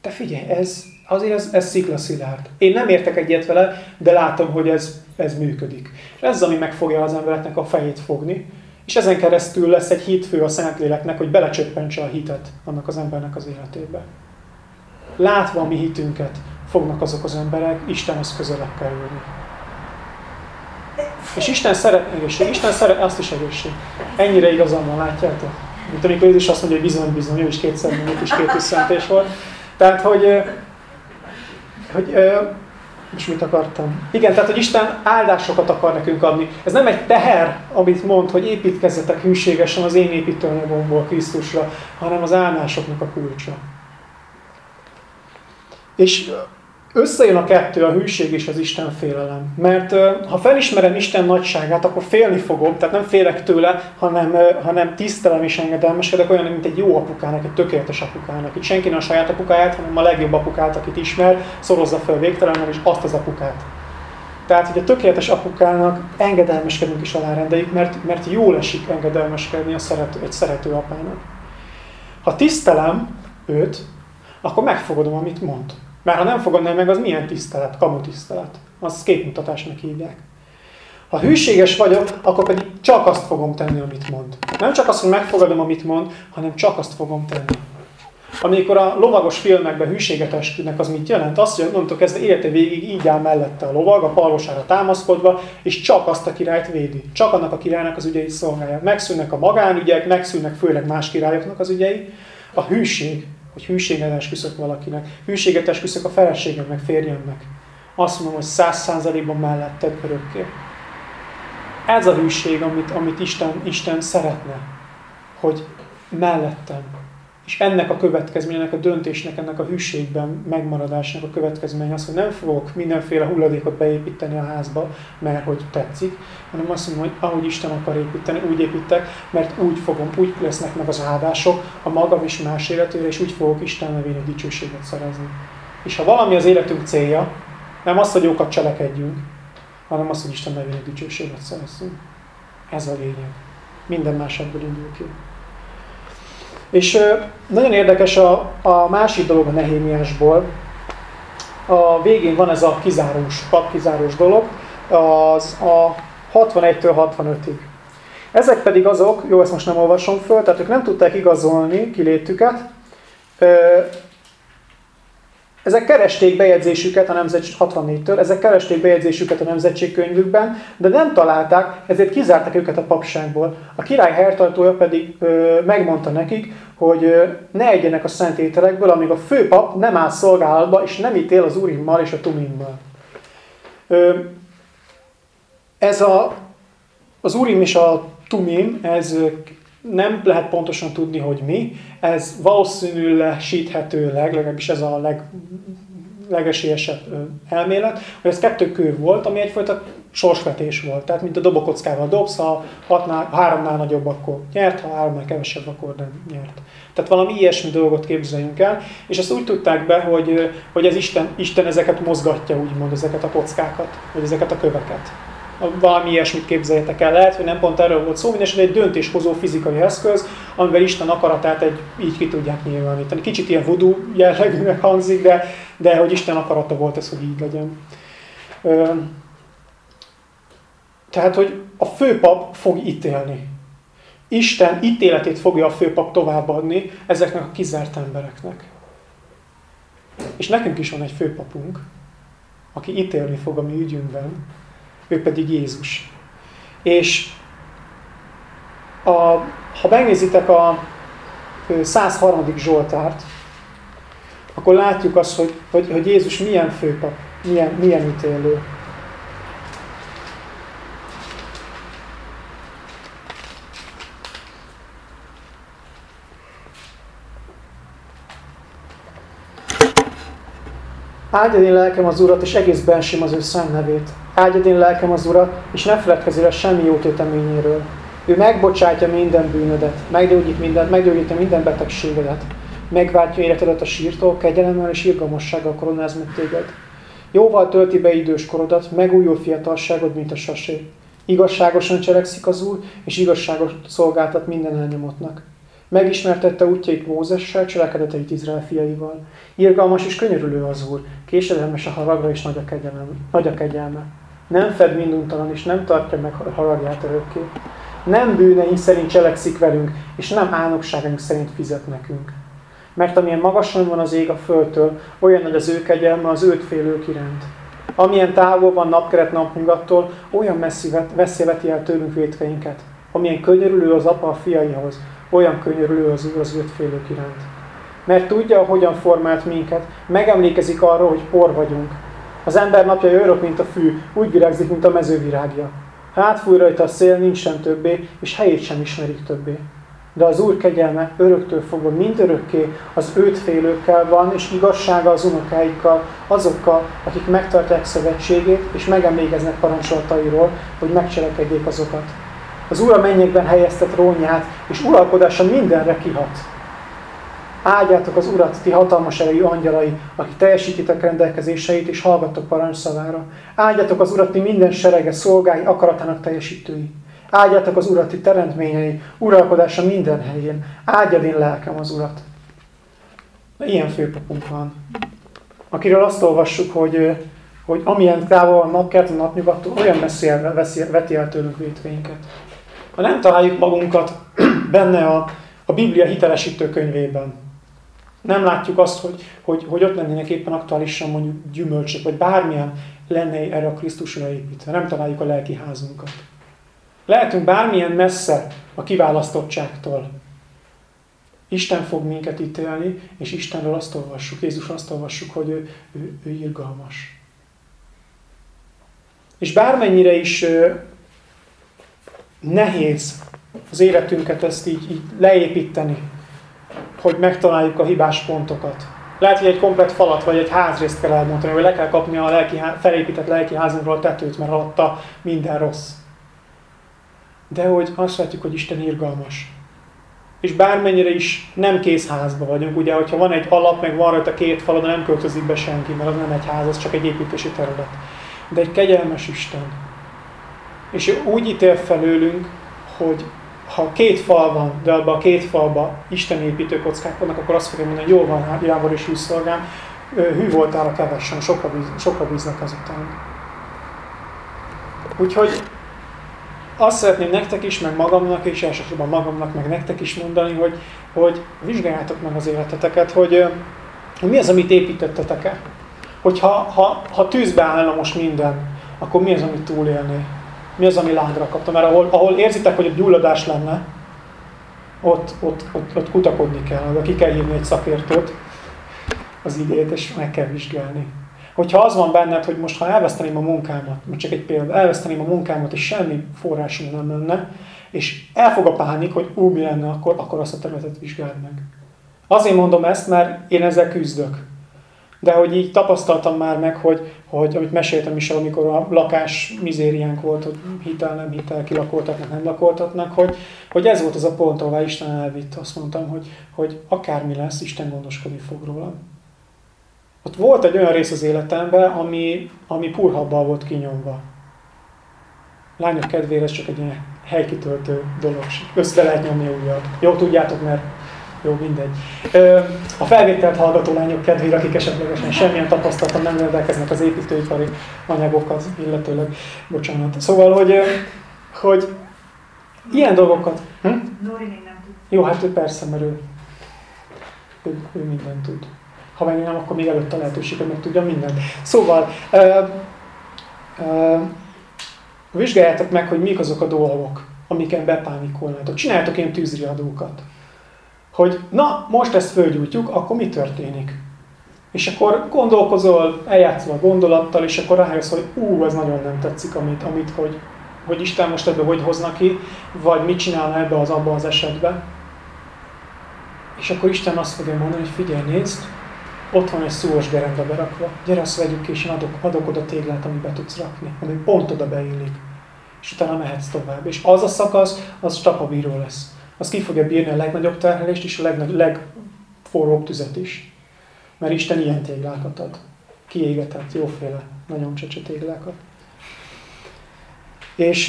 Te figyelj, ez, azért ez, ez sziklaszilárd. Én nem értek egyet vele, de látom, hogy ez, ez működik. És ez, ami meg fogja az embereknek a fejét fogni, és ezen keresztül lesz egy hitfő a Szentléleknek, hogy belecsöppentse a hitet annak az embernek az életébe. Látva a mi hitünket, fognak azok az emberek Istenhez közelebb kerülni. És Isten szeret egészség, Isten szeret, azt is egészség. Ennyire igazam van, látjátok? Mint amikor is azt mondja, hogy bizony, bizony, ő is kétszer mondjuk, és két visszantés volt. Tehát, hogy, hogy és mit akartam? Igen, tehát, hogy Isten áldásokat akar nekünk adni. Ez nem egy teher, amit mond, hogy építkezzetek hűségesen az én építőanyagomból Krisztusra, hanem az áldásoknak a kulcsa. És összejön a kettő, a hűség és az Isten félelem. Mert ha felismerem Isten nagyságát, akkor félni fogom, tehát nem félek tőle, hanem, hanem tisztelem és engedelmeskedek olyan, mint egy jó apukának, egy tökéletes apukának. Itt senki nem a saját apukáját, hanem a legjobb apukát, akit ismer, szorozza fel végtelenül, és azt az apukát. Tehát, hogy a tökéletes apukának engedelmeskedünk is alárendeljük, mert, mert jól esik engedelmeskedni a szerető, egy szerető apának. Ha tisztelem őt, akkor megfogadom, amit mond. Mert ha nem fogadnám meg, az milyen tisztelet, kamu tisztelet. Az képmutatásnak hívják. Ha hűséges vagyok, akkor pedig csak azt fogom tenni, amit mond. Nem csak azt, hogy megfogadom, amit mond, hanem csak azt fogom tenni. Amikor a lovagos filmekben hűséget esküdnek, az mit jelent? Azt, hogy mondtok, ez élete végig így áll mellette a lovag, a pallosára támaszkodva, és csak azt a királyt védi. Csak annak a királynak az ügyeit szolgálja. Megszűnnek a magánügyek, megszűnnek főleg más királyoknak az ügyei. A hűség hogy hűséget esküszök valakinek, hűséget esküszök a feleségemnek, férjemnek. Azt mondom, hogy száz százalékban melletted örökké. Ez a hűség, amit, amit Isten, Isten szeretne, hogy mellettem. És ennek a következménye, ennek a döntésnek, ennek a hűségben megmaradásnak a következménye az, hogy nem fogok mindenféle hulladékot beépíteni a házba, mert hogy tetszik, hanem azt mondom, hogy ahogy Isten akar építeni, úgy építek, mert úgy fogom, úgy lesznek meg az áldások a magam és más életére, és úgy fogok Isten nevének dicsőséget szerezni. És ha valami az életünk célja, nem az, hogy jókat cselekedjünk, hanem az, hogy Isten nevének dicsőséget szerezzünk. Ez a lényeg. Minden más ebből indul ki. És nagyon érdekes a, a másik dolog a Nehémiásból. A végén van ez a kizárós, papkizárós dolog, az a 61-től 65-ig. Ezek pedig azok, jó, ezt most nem olvasom föl, tehát ők nem tudták igazolni kilétüket, ezek keresték bejegyzésüket a nemzet 64-től, ezek keresték bejegyzésüket a nemzetségkönyvükben, de nem találták, ezért kizárták őket a papságból. A király hertartója pedig ö, megmondta nekik, hogy ö, ne egyenek a szent ételekből, amíg a főpap nem áll szolgálatba, és nem ítél az urimmal és a tumimmal. Ö, ez a, az urim és a tumim, ez nem lehet pontosan tudni, hogy mi. Ez valószínűleg, legalábbis ez a leg, legesélyesebb elmélet, hogy ez kettő kő volt, ami egyfajta sorsvetés volt. Tehát, mint a dobokockával dobsz, ha hatnál, háromnál nagyobb, akkor nyert, ha háromnál kevesebb, akkor nem nyert. Tehát valami ilyesmi dolgot képzeljünk el, és ezt úgy tudták be, hogy, hogy ez Isten, Isten ezeket mozgatja, úgymond, ezeket a kockákat, vagy ezeket a köveket valami ilyesmit képzeljétek el. Lehet, hogy nem pont erről volt szó, mindesetre egy döntéshozó fizikai eszköz, amivel Isten akaratát egy, így ki tudják nyilvánítani. Kicsit ilyen voodoo jellegűnek hangzik, de, de hogy Isten akarata volt ez, hogy így legyen. Tehát, hogy a főpap fog ítélni. Isten ítéletét fogja a főpap továbbadni ezeknek a kizárt embereknek. És nekünk is van egy főpapunk, aki ítélni fog a mi ügyünkben, ő pedig Jézus. És a, ha megnézitek a 103. Zsoltárt, akkor látjuk azt, hogy, hogy, hogy Jézus milyen főpap, milyen, milyen ítélő. Áldjad én lelkem az Urat, és egész bensém az ő szent nevét. Áldjad én lelkem az Urat, és ne feledkezzél el semmi jó téteményéről. Ő megbocsátja minden bűnödet, meggyógyít minden, meggyógyítja minden betegségedet. Megváltja életedet a sírtól, kegyelemmel és irgalmassággal koronáz meg téged. Jóval tölti be idős korodat, megújul fiatalságod, mint a sasé. Igazságosan cselekszik az Úr, és igazságos szolgáltat minden elnyomottnak. Megismertette útjait Mózessel, cselekedeteit Izrael fiaival. Irgalmas és könyörülő az Úr, késedelmes a haragra és nagy a, kegyelme. Nagy a kegyelme. Nem fed minduntalan, és nem tartja meg haragját örökké. Nem bűneink szerint cselekszik velünk, és nem álnokságunk szerint fizet nekünk. Mert amilyen magasan van az ég a földtől, olyan nagy az ő kegyelme az őt félők iránt. Amilyen távol van napkeret napnyugattól, olyan messzi vet, veti el tőlünk vétkeinket. Amilyen könyörülő az apa a fiaihoz, olyan könyörülő az Úr az őt iránt. Mert tudja, hogyan formált minket, megemlékezik arról, hogy por vagyunk. Az ember napja örök, mint a fű, úgy virágzik, mint a mezővirágja. Átfúj rajta a szél, nincs többé, és helyét sem ismerik többé. De az Úr kegyelme öröktől fogva mindörökké az őt félőkkel van, és igazsága az unokáikkal, azokkal, akik megtartják szövetségét, és megemlékeznek parancsolatairól, hogy megcselekedjék azokat. Az Úr a mennyekben helyeztet rónyát, és uralkodása mindenre kihat. Áldjátok az Urat, ti hatalmas erejű angyalai, akik teljesítitek rendelkezéseit, és hallgattok parancsszavára. Áldjátok az Urat, ti minden serege szolgái, akaratának teljesítői. Áldjátok az Urat, ti teremtményei, uralkodása minden helyén. Áldjad én lelkem az Urat. Ilyen főpapunk van, akiről azt olvassuk, hogy, hogy amilyen távol a napkert, a napnyugattól, olyan messzire veti el tőlünk vétvényeket. Ha nem találjuk magunkat benne a, a Biblia hitelesítő könyvében, nem látjuk azt, hogy, hogy, hogy ott lennének éppen aktuálisan mondjuk gyümölcsök, vagy bármilyen lenne erre a Krisztusra építve. Nem találjuk a lelki házunkat. Lehetünk bármilyen messze a kiválasztottságtól. Isten fog minket ítélni, és Istenről azt olvassuk, Jézus azt olvassuk, hogy ő, ő, ő irgalmas. És bármennyire is nehéz az életünket ezt így, így leépíteni, hogy megtaláljuk a hibás pontokat. Lehet, hogy egy komplet falat vagy egy házrészt kell elmondani, hogy le kell kapni a lelki, felépített lelki házunkról a tetőt, mert alatta minden rossz. De hogy azt látjuk, hogy Isten irgalmas. És bármennyire is nem kész házba vagyunk, ugye, hogyha van egy alap, meg van rajta két fal, de nem költözik be senki, mert az nem egy ház, az csak egy építési terület. De egy kegyelmes Isten. És ő úgy ítél felőlünk, hogy ha két fal van, de abban a két falban Isten építő kockák vannak, akkor azt fogja mondani, hogy jó van, Jábor és hűszolgám, hű voltál a kevesen, sokra, bíz, sokra bíznak ezután. Úgyhogy azt szeretném nektek is, meg magamnak, és elsősorban magamnak, meg nektek is mondani, hogy, hogy vizsgáljátok meg az életeteket, hogy, hogy mi az, amit építettetek el. Hogy ha, ha, ha tűzbe állna most minden, akkor mi az, amit túlélné? Mi az, ami lángra kapta. Mert ahol, ahol érzitek, hogy a gyulladás lenne, ott, ott, ott, ott kutakodni kell, oda ki kell hívni egy szakértőt az idét, és meg kell vizsgálni. Hogyha az van benned, hogy most ha elveszteném a munkámat, most csak egy példa, elveszteném a munkámat, és semmi forrásom nem lenne, és elfog a pánik, hogy ú, mi lenne, akkor, akkor azt a területet vizsgáld meg. Azért mondom ezt, mert én ezzel küzdök. De hogy így tapasztaltam már meg, hogy, hogy amit meséltem is, amikor a lakás mizériánk volt, hogy hitel, nem hitel, kilakoltatnak, nem lakoltatnak, hogy, hogy ez volt az a pont, ahová Isten elvitt. Azt mondtam, hogy, hogy akármi lesz, Isten gondoskodni fog róla. Ott volt egy olyan rész az életemben, ami, ami purhabbal volt kinyomva. Lányok kedvére ez csak egy ilyen helykitöltő dolog. Össze lehet nyomni újat. Jó, tudjátok, mert jó, mindegy. A felvételt hallgató lányok kedvére, akik esetlegesen semmilyen tapasztalaton nem rendelkeznek az építőipari anyagokat, illetőleg, bocsánat. Szóval, hogy, hogy ilyen dolgokat... Hm? Nóri még nem tud. Jó, hát ő persze, mert ő, ő, ő mindent tud. Ha meg nem, akkor még előtt a lehetőség, hogy meg tudja mindent. Szóval, ö, ö, vizsgáljátok meg, hogy mik azok a dolgok, amiken bepánikolnátok. Csináljátok ilyen tűzriadókat hogy na, most ezt fölgyújtjuk, akkor mi történik? És akkor gondolkozol, eljátszol a gondolattal, és akkor rájössz, hogy ú, ez nagyon nem tetszik, amit, amit hogy, hogy Isten most ebbe hogy hozna ki, vagy mit csinálna ebbe az abban az esetben. És akkor Isten azt fogja mondani, hogy figyelj, nézd, ott van egy szúros gerendbe berakva, gyere azt vegyük és én adok, adok oda téglát, amit be tudsz rakni, ami pont oda beillik. És utána mehetsz tovább. És az a szakasz, az tapabíró lesz. Az ki fogja bírni a legnagyobb terhelést, és a legnagy, legforróbb tüzet is. Mert Isten ilyen téglákat ad. Kiégetett, jóféle, nagyon csöcsö téglákat. És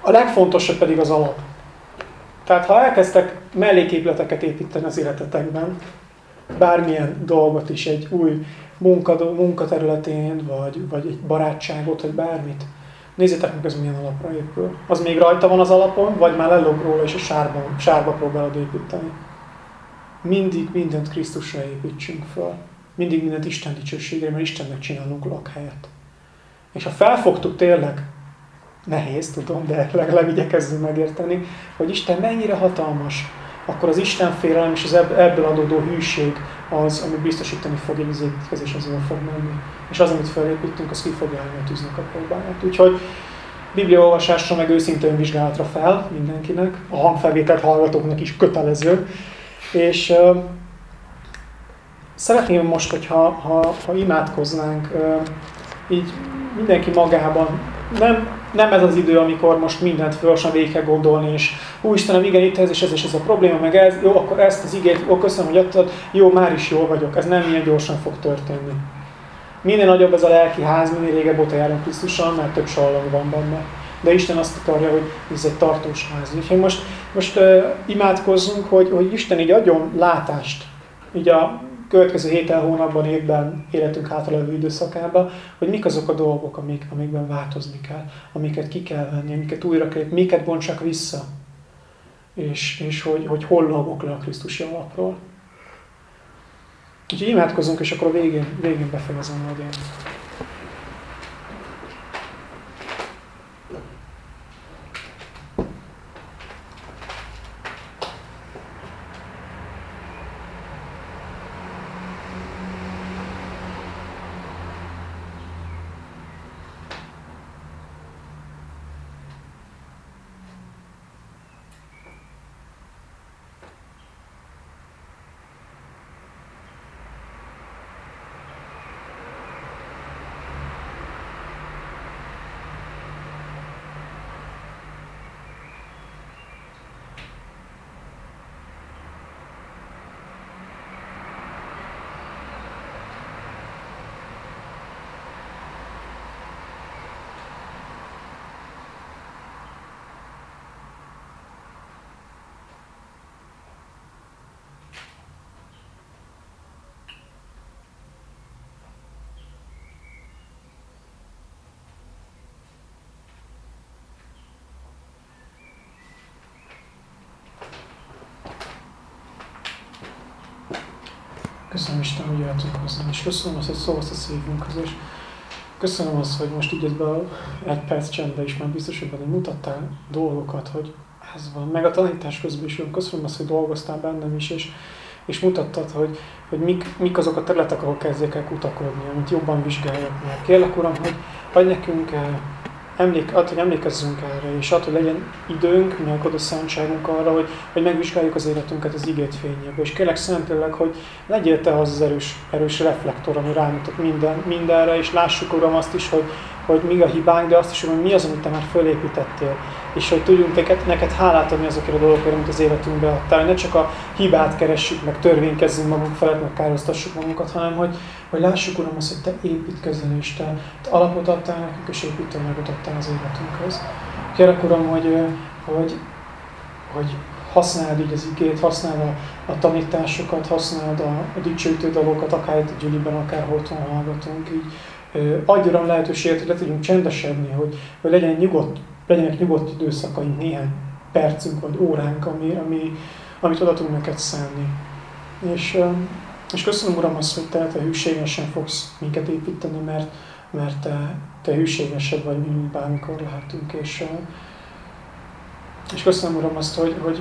a legfontosabb pedig az alap. Tehát ha elkezdtek melléképleteket építeni az életetekben, bármilyen dolgot is, egy új munkaterületén, vagy, vagy egy barátságot, vagy bármit, nézzétek meg, ez milyen alapra épül. Az még rajta van az alapon, vagy már lelóg róla, és a sárba, sárba próbálod építeni. Mindig mindent Krisztusra építsünk föl. Mindig mindent Isten dicsőségre, mert Istennek csinálunk lakhelyet. És ha felfogtuk tényleg, nehéz, tudom, de legalább igyekezzünk megérteni, hogy Isten mennyire hatalmas, akkor az Isten félelem és az ebből adódó hűség az, ami biztosítani fog, hogy az építkezés az fog menni. És az, amit felépítünk, az ki fog állni a tűznek a próbáját. Úgyhogy bibliaolvasásra, meg őszinte önvizsgálatra fel mindenkinek, a hangfelvételt hallgatóknak is kötelező. És uh, szeretném most, hogyha ha, ha imádkoznánk, uh, így mindenki magában, nem nem ez az idő, amikor most mindent fölösen végig kell gondolni, és Hú Istenem, igen, itt ez és ez és ez a probléma, meg ez, jó, akkor ezt az igét, ó, köszönöm, hogy adtad, jó, már is jól vagyok. Ez nem ilyen gyorsan fog történni. Minél nagyobb ez a lelki ház, minél régebb óta járunk Krisztuson, mert több sallang van benne. De Isten azt akarja, hogy ez egy tartós ház. Úgyhogy most, most uh, imádkozzunk, hogy, hogy Isten így adjon látást. Így a következő héten, hónapban, évben, életünk hátralévő időszakában, hogy mik azok a dolgok, amik, amikben változni kell, amiket ki kell venni, amiket újra kell, miket bontsak vissza, és, és hogy, hogy hol logok le a Krisztusi alapról. Úgyhogy imádkozunk, és akkor a végén, végén befejezem majd én. Köszönöm Isten, hogy hozzám, és köszönöm azt, hogy szólsz a szívünkhez, és köszönöm azt, hogy most így ebben egy perc csendben is már biztos, hogy mutattál dolgokat, hogy ez van. Meg a tanítás közben is köszönöm azt, hogy dolgoztál bennem is, és, és mutattad, hogy, hogy mik, mik azok a területek, ahol kezdjek el kutakodni, amit jobban vizsgáljak meg. Kérlek, Uram, hogy adj nekünk eh, emlék, ad, hogy emlékezzünk erre, és ad, hogy legyen időnk, meg oda szántságunk arra, hogy, hogy megvizsgáljuk az életünket az igét fényébe. És kérlek szentőleg, hogy legyél te az az erős, erős reflektor, ami rámutat minden, mindenre, és lássuk, Uram, azt is, hogy, hogy mi a hibánk, de azt is, hogy mi az, amit te már fölépítettél. És hogy tudjunk neked, neked hálát adni azokért a dolgokért, amit az életünkbe adtál. Ne csak a hibát keressük, meg törvénykezzünk magunk felett, meg károsztassuk magunkat, hanem hogy, hogy lássuk, Uram, azt, hogy Te építkezel, és Te, te alapot adtál nekünk, és építőanyagot adtál az életünkhöz. Kérlek, Uram, hogy, hogy, hogy használd így az igét, használd a, a tanításokat, használd a, a dicsőítő dolgokat, akár itt a gyűliben, akár otthon hallgatunk, így adj Uram lehetőséget, hogy le tudjunk csendesedni, hogy, hogy legyen nyugodt, legyenek nyugodt időszakaink, néhány percünk vagy óránk, ami, ami, amit oda tudunk neked szállni. És, és köszönöm Uram azt, hogy te, te hűségesen fogsz minket építeni, mert, mert te, te hűségesed vagy, mi bármikor lehetünk. És, És köszönöm, Uram, azt, hogy, hogy,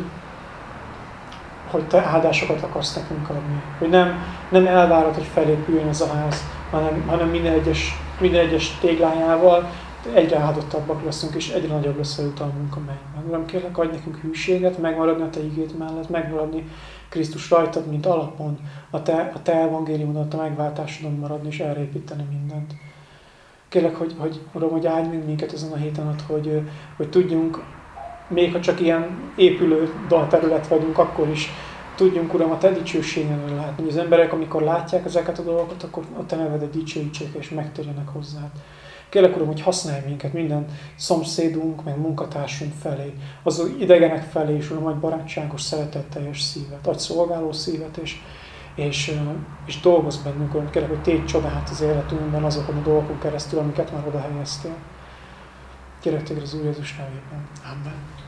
hogy Te áldásokat akarsz nekünk adni. Hogy nem, nem elvárod, hogy felépüljön ez a ház, hanem, hanem minden, egyes, minden egyes téglájával egyre áldottabbak leszünk, és egyre nagyobb lesz a jutalmunk a mennyben. Uram, kérlek, adj nekünk hűséget, megmaradni a Te igét mellett, megmaradni Krisztus rajtad, mint alapon, a Te, a te evangéliumodat, a megváltásodon maradni, és erre építeni mindent. Kérlek, hogy, hogy Uram, hogy áldj meg minket ezen a héten, hogy, hogy tudjunk, még ha csak ilyen épülő dalterület vagyunk, akkor is tudjunk, Uram, a Te dicsőségedről látni. Az emberek, amikor látják ezeket a dolgokat, akkor a Te nevedet dicsőítsék és megtérjenek hozzád. Kérlek, Uram, hogy használj minket minden szomszédunk, meg munkatársunk felé, az idegenek felé, és Uram, hogy barátságos, szeretetteljes szívet, adj szolgáló szívet, és, és, és dolgozz bennünk, Uram, kérlek, hogy tégy csodát az életünkben azokon a dolgokon keresztül, amiket már oda helyeztél. Kérek téged az Úr Jézus nevében. Amen.